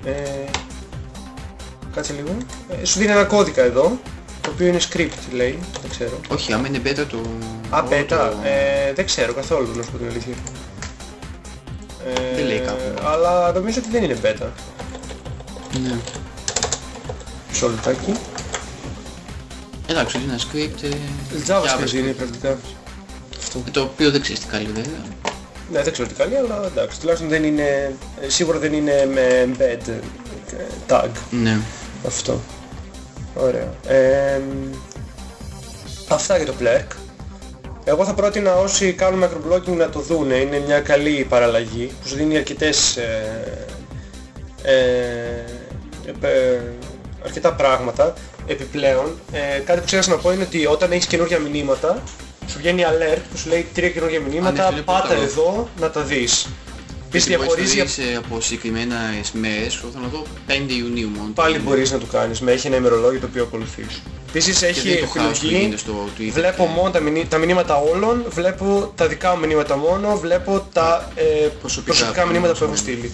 Ε... Κάτσε λίγο. Ε, σου δίνει ένα κώδικα εδώ, το οποίο είναι script λέει, δεν ξέρω. Όχι, άμα είναι beta το... Α, όλο beta. το- Ε, δεν ξέρω καθόλου, να σου πω την αλήθεια. Ε, Δεν λέει κάπου. Αλλά νομίζω ότι δεν είναι beta. Ναι. Μισό λεπτάκι. Εντάξει, είναι ένα script... ε, JavaScript JavaScript. είναι πρακτικά. Αυτό. Το οποίο δεν ξέρεις τι κάνει βέβαια. Ναι, δεν ξέρω τι κάνει, αλλά εντάξει. Τουλάχιστον δεν είναι... ε, Σίγουρα δεν είναι με embed ε, tag. Ναι. Αυτό. Ωραία. Ε, αυτά για το Plurk. Εγώ θα πρότεινα όσοι κάνουν microblogging να το δούνε. Είναι μια καλή παραλλαγή που σου δίνει αρκετές... Ε, ε, επε- αρκετά πράγματα επιπλέον. Ε, κάτι που ξέχασα να πω είναι ότι όταν έχεις καινούργια μηνύματα σου βγαίνει alert που σου λέει τρία καινούργια μηνύματα, ναι, φίλε, πάτα πρώτα εγώ. εδώ να τα δεις. Επίσης Και μπορείς να διαχωρίζει δεις ε, από συγκεκριμένες μέρες, εγώ θέλω να δω 5 Ιουνίου μόνο. Πάλι μπορείς να το κάνεις, με έχει ένα ημερολόγιο το οποίο ακολουθείς. Επίσης Και έχει δεν το χάος που επιλογή, γίνεται στο Twitter. βλέπω μόνο τα, μηνύ- τα μηνύματα όλων, βλέπω τα δικά μου μηνύματα μόνο, βλέπω τα ε, Προσωπικά προσωπικά, μηνύματα που έχω μόνο. στείλει.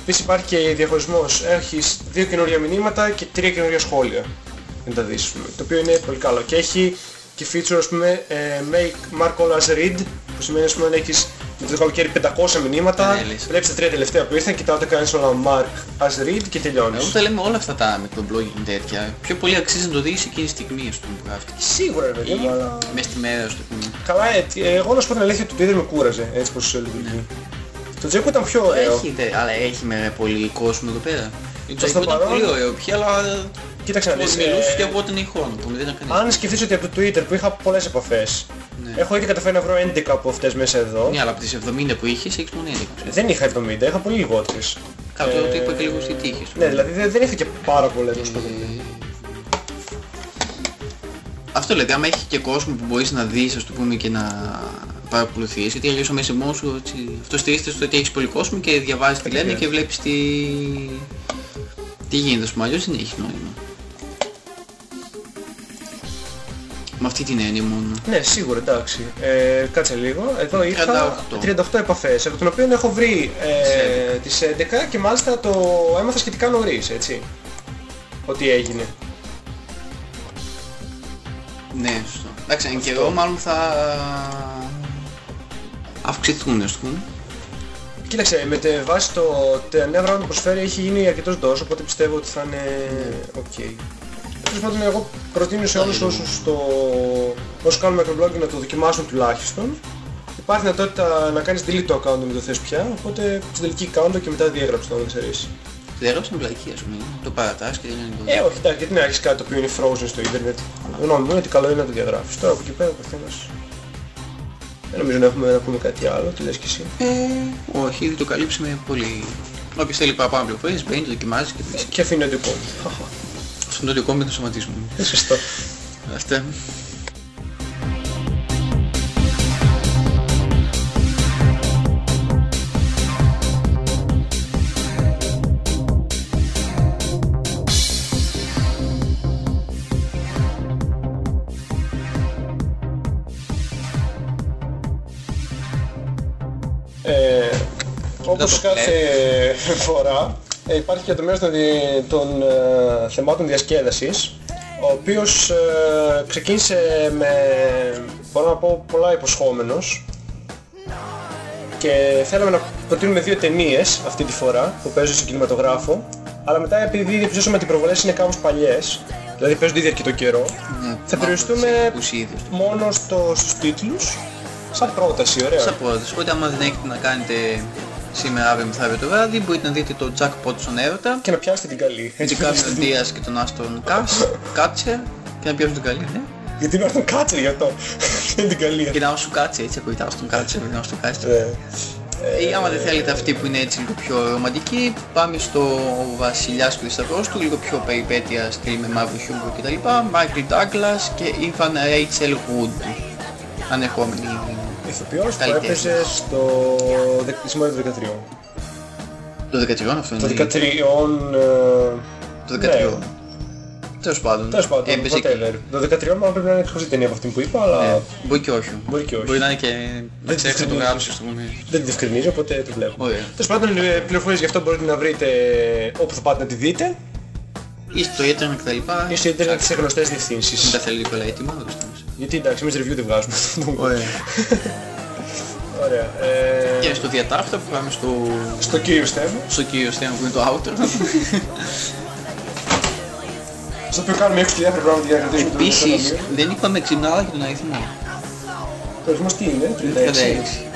Επίσης υπάρχει και διαχωρισμός, έχεις δύο καινούργια μηνύματα και τρία καινούργια σχόλια. Να τα δεις, το οποίο είναι πολύ καλό. Και έχει και feature ας πούμε ε, make mark all as read, που σημαίνει ας πούμε αν έχεις με το καλοκαίρι 500 μηνύματα, Ναι, λες. βλέπεις τα τρία τελευταία που ήρθαν, κοιτάω τα κάνεις όλα mark as read και τελειώνεις. Εγώ τα λέμε όλα αυτά τα μικρoblogging τέτοια. Πιο πολύ αξίζει να το δεις εκείνη τη στιγμή ας πούμε που γράφτηκε. Σίγουρα ρε παιδί Ή μου, αλλά... μες στη μέρα στο πούμε. Καλά, ε, τι- ε, εγώ να σου πω την αλήθεια, το Twitter με κούραζε έτσι πως λειτουργεί. Το Τζέκο ήταν πιο ωραίο. Έχει, τε- αλλά έχει με πολύ κόσμο εδώ πέρα. Το Προς το Τζαϊκό ήταν παρόν- πολύ ωραίο πια, αλλά Κοίταξε να δεις, Πώς μιλούσε και ε, εγώ όταν είχε χρόνο, που δεν ήταν κανείς. αν σκεφτείς ότι από το Twitter που είχα πολλές επαφές, Ναι. έχω ήδη καταφέρει να βρω 11 από αυτές μέσα εδώ. Ναι, αλλά από τις 70 που είχες, έχεις μόνο 11. ξέρεις. Δεν είχα 70, είχα πολύ λιγότερες. Κάτω Ε, το είπα και λίγο τι είχες. Ναι, δηλαδή δεν, δεν είχα και πάρα πολλές να σου πω την Ε, αλήθεια. Αυτό δηλαδή, άμα έχει και κόσμο που μπορείς να δεις, ας το πούμε, και να παρακολουθείς, γιατί αλλιώς άμα είσαι μόνος σου, έτσι, αυτός στηρίζεται στο ότι έχεις πολύ κόσμο και διαβάζεις τι λένε Ακριβώς. και βλέπεις τι... τι γίνεται, ας πούμε, αλλιώς δεν έχει νόημα. Με αυτή την έννοια μόνο. Ναι, σίγουρα, εντάξει. Ε, κάτσε λίγο. Εδώ είχα 38. 38 επαφές, από των οποίων έχω βρει ε, τις 11 και μάλιστα το έμαθα σχετικά νωρίς, έτσι. Ότι έγινε. Ναι, σωστό. Εντάξει, εν καιρό μάλλον θα αυξηθούν, ας πούμε. Κοίταξε, με τη βάση το τα νέα πράγματα που προσφέρει έχει γίνει αρκετός ντός, οπότε πιστεύω ότι θα είναι οκ. Τέλος πάντων, εγώ προτείνω σε όλους όσους, το, όσους κάνουν microblogging να το δοκιμάσουν τουλάχιστον. Υπάρχει δυνατότητα να κάνεις delete το account με το θες πια, οπότε στην τελική account και μετά διέγραψε το αν δεν ξέρεις. Το έγραψε με πλαϊκή, ας πούμε. Το παρατάς και δεν είναι το... Ε, όχι, εντάξει, γιατί να έχεις κάτι το οποίο είναι frozen στο ίντερνετ. Γνώμη μου είναι ότι καλό είναι να το διαγράφεις. Τώρα από εκεί πέρα ο καθένας... Δεν νομίζω να έχουμε να πούμε κάτι άλλο, τι λες και εσύ. Ε, όχι, ήδη το καλύψαμε πολύ. Όποιος θέλει παραπάνω πληροφορίες μπαίνει, το δοκιμάζει και βρίσκει. Και αφήνει το δικό μου. Αυτό είναι το δικό μου με το σωματισμό. Ε, Σωστό. Αυτά. Όπως το κάθε [laughs] φορά ε, υπάρχει και το μέρος των, δι- των ε, θεμάτων διασκέδασης ο οποίος ε, ξεκίνησε με, μπορώ να πω, πολλά υποσχόμενος και θέλαμε να προτείνουμε δύο ταινίες αυτή τη φορά που παίζουν σε κινηματογράφο αλλά μετά επειδή διαπιστώσαμε ότι οι προβολές είναι κάπως παλιές δηλαδή παίζονται ήδη αρκετό καιρό Ναι, θα περιοριστούμε ήδη. μόνο στο, στους τίτλους σαν πρόταση, ωραία. Σαν πρόταση. Οπότε άμα δεν έχετε να κάνετε σήμερα, αύριο, μεθαύριο το βράδυ, μπορείτε να δείτε το Jackpot στον έρωτα, Και να πιάσετε την καλή. την Κάμιλ Δίας και τον Άστον Κάτσερ και να πιάσουν την καλή, ναι. Γιατί να έρθουν κάτσε γι' αυτό. Είναι την καλή. Και να σου κάτσει έτσι, ακούγεται Άστον Κάτσερ, να σου κάτσει. Ε, Ή άμα δεν θέλετε αυτή που είναι έτσι λίγο πιο ρομαντική, πάμε στο Βασιλιάς του Θησαυρός του, λίγο πιο περιπέτεια στυλ με μαύρο χιούμορ κτλ. Michael Douglas και Ivan Rachel Wood. Ανερχόμενη. Ηθοποιός που Καλλιτέχνης. έπαιζε στο δεκ- Συμμόρια των 13. Το 13 αυτό Το είναι. 13, ε, Το ναι. 13. Τέλος πάντων. τέλος πάντων, Έμπαιζε εκεί. whatever. Το 13 μάλλον πρέπει να είναι εξχωστή ταινία από αυτή που είπα, αλλά Ναι. Μπορεί και όχι. μπορεί και όχι. Μπορεί να είναι και... Δεν ξέρεις να το τη γράψεις στο πούμε. Δεν τη διευκρινίζω, οπότε το βλέπω. Ωραία. Τέλος πάντων, ε, πληροφορίες γι' αυτό μπορείτε να βρείτε όπου θα πάτε να τη δείτε Ή στο ίντερνετ κτλ. ή στο ίντερνετ σε γνωστές Δεν διευθύνσεις. τα θέλει πολλά έτοιμα. Να το στείλεις. Γιατί εντάξει, εμείς review δεν βγάζουμε. Ωραία. Ωραία. Ε, Και στο διατάφτα που πάμε στο... στο κύριο θέμα, στο κύριο θέμα που είναι το outro. στο οποίο κάνουμε έξω διάφορα πράγματα για να κρατήσουμε το Επίσης οικονομείο. δεν είπαμε ξυπνάδα και τον αριθμό. Το αριθμός τι είναι, 36. 36.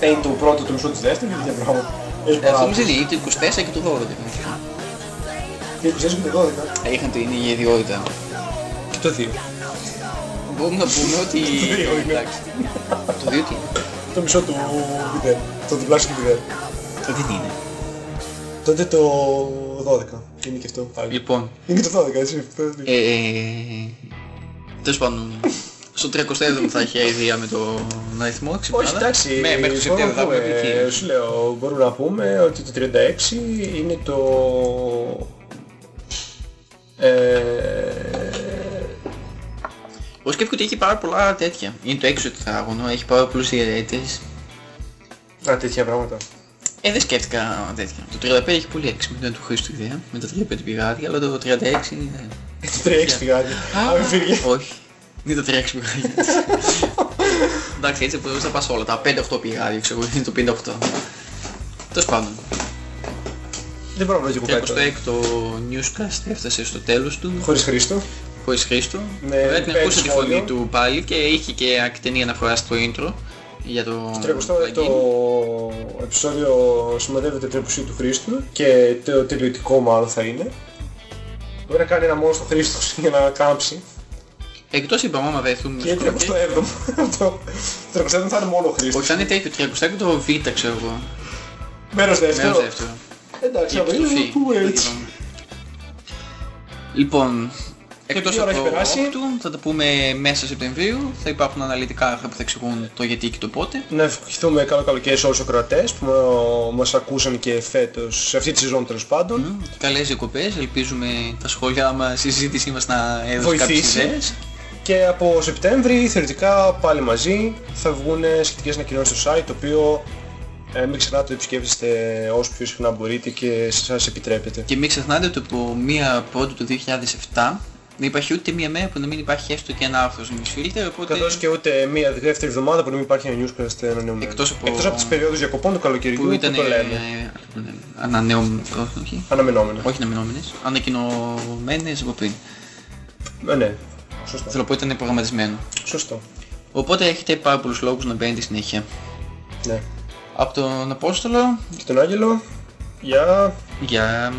Ε, Είναι το πρώτο, το μισό της δεύτερης, είναι τέτοια πράγματα. Έχει Ε, Αυτό πάρα μου είναι ή το 24 και το 12. Και 26 και το 12. Ε, Είχαν την ίδια ιδιότητα. Και το 2. Μπορούμε να πούμε ότι... [laughs] Το δύο είναι. Εντάξει. Το 2 τι είναι. Το μισό του 0. Το διπλάσιο του 0. Το τι είναι. Τότε το 12. Είναι και αυτό πάλι. Λοιπόν, Είναι και το 12, έτσι. ε, ε, τέλος πάντων, Στο 37ο θα έχει αηδία με τον αριθμό Όχι, ξυπνάδα. εντάξει, Με, μέχρι το μπορούμε Σεπτέμβριο να θα πούμε, έχουμε εκεί. σου λέω, μπορούμε να πούμε ότι το 36 είναι το... Ε, Εγώ σκέφτομαι ότι έχει πάρα πολλά τέτοια. Είναι το έξω τετράγωνο, έχει πάρα πολλούς ιερέτες. α, τέτοια πράγματα. Ε, δεν σκέφτηκα τέτοια. Το 35 έχει πολύ έξι, με του Χρήστου ιδέα, με τα 35 πηγάδια, αλλά το 36 είναι... Το 36 πηγάδι. Α, μην φύγει. Όχι. Είναι το 36 πηγάδια. [laughs] Εντάξει, έτσι μπορείς να πας όλα. Τα 5-8 πηγάδια, ξέρω εγώ, είναι το 58. Τέλος πάντων. Δεν μπορώ να βρω και κάτι. τώρα. 36ο newscast έφτασε στο τέλος του, Χωρίς Χρήστο. Χωρίς Χρήστο. Ναι, Βέβαια την πέντε ακούσα τη σχόλιο. φωνή του πάλι και είχε και ακτινή αναφορά στο intro για το Το 36ο plugin. επεισόδιο σημαδεύεται την επουσία του Χρήστου και το τελειωτικό μάλλον θα είναι. Μπορεί να κάνει ένα μόνο στο Χρήστο [laughs] για να κάμψει. Εκτός είπαμε άμα βρεθούμε Και στο 37ο. [laughs] Το 37ο θα είναι μόνο ο Όχι, Χρήστος. θα είναι τέτοιο, 36 το Β ξέρω εγώ. Μέρος Μέρος δεύτερο. δεύτερο. Εντάξει, Η αλλά επιστροφή. είναι που έτσι. Λοιπόν, Και εκτός ποια ώρα από έχει το περάσει; όπτου, θα τα πούμε μέσα Σεπτεμβρίου. Θα υπάρχουν αναλυτικά άρθρα που θα εξηγούν το γιατί και το πότε. Να ευχηθούμε καλό καλοκαίρι σε όλους τους ακροατές που μα- μας ακούσαν και φέτος, σε αυτή τη σεζόν τέλος πάντων. Μμ, Καλές διακοπές, ελπίζουμε τα σχόλιά μας, η συζήτησή μας να έδωσε κάποιες Βοηθήσει. ιδέες. Και από Σεπτέμβρη θεωρητικά πάλι μαζί θα βγουν σχετικές ανακοινώσεις στο site το οποίο ε, μην ξεχνάτε ότι επισκέφτεστε όσο πιο συχνά μπορείτε και σας επιτρέπετε. Και μην ξεχνάτε ότι από μία πρώτου του 2007 δεν υπάρχει ούτε μία μέρα που να μην υπάρχει έστω και ένα άρθρος στο newsfilter, οπότε Καθώς και ούτε μία δεύτερη εβδομάδα που να μην υπάρχει ένα newscast ανανεωμένο. Εκτός από- Εκτός από τις περιόδους διακοπών του καλοκαιριού που που, ήταν το λέμε. ε, ανανεωμένες, όχι, Αναμενόμενο. όχι αναμενόμενες, ανακοινωμένες από πριν. Ε, ναι. Σωστό. Θέλω να πω ήταν προγραμματισμένο. Σωστό. Οπότε έχετε πάρα πολλούς λόγους να μπαίνετε συνέχεια. Ναι. Από τον Απόστολο, Και τον Άγγελο, για... για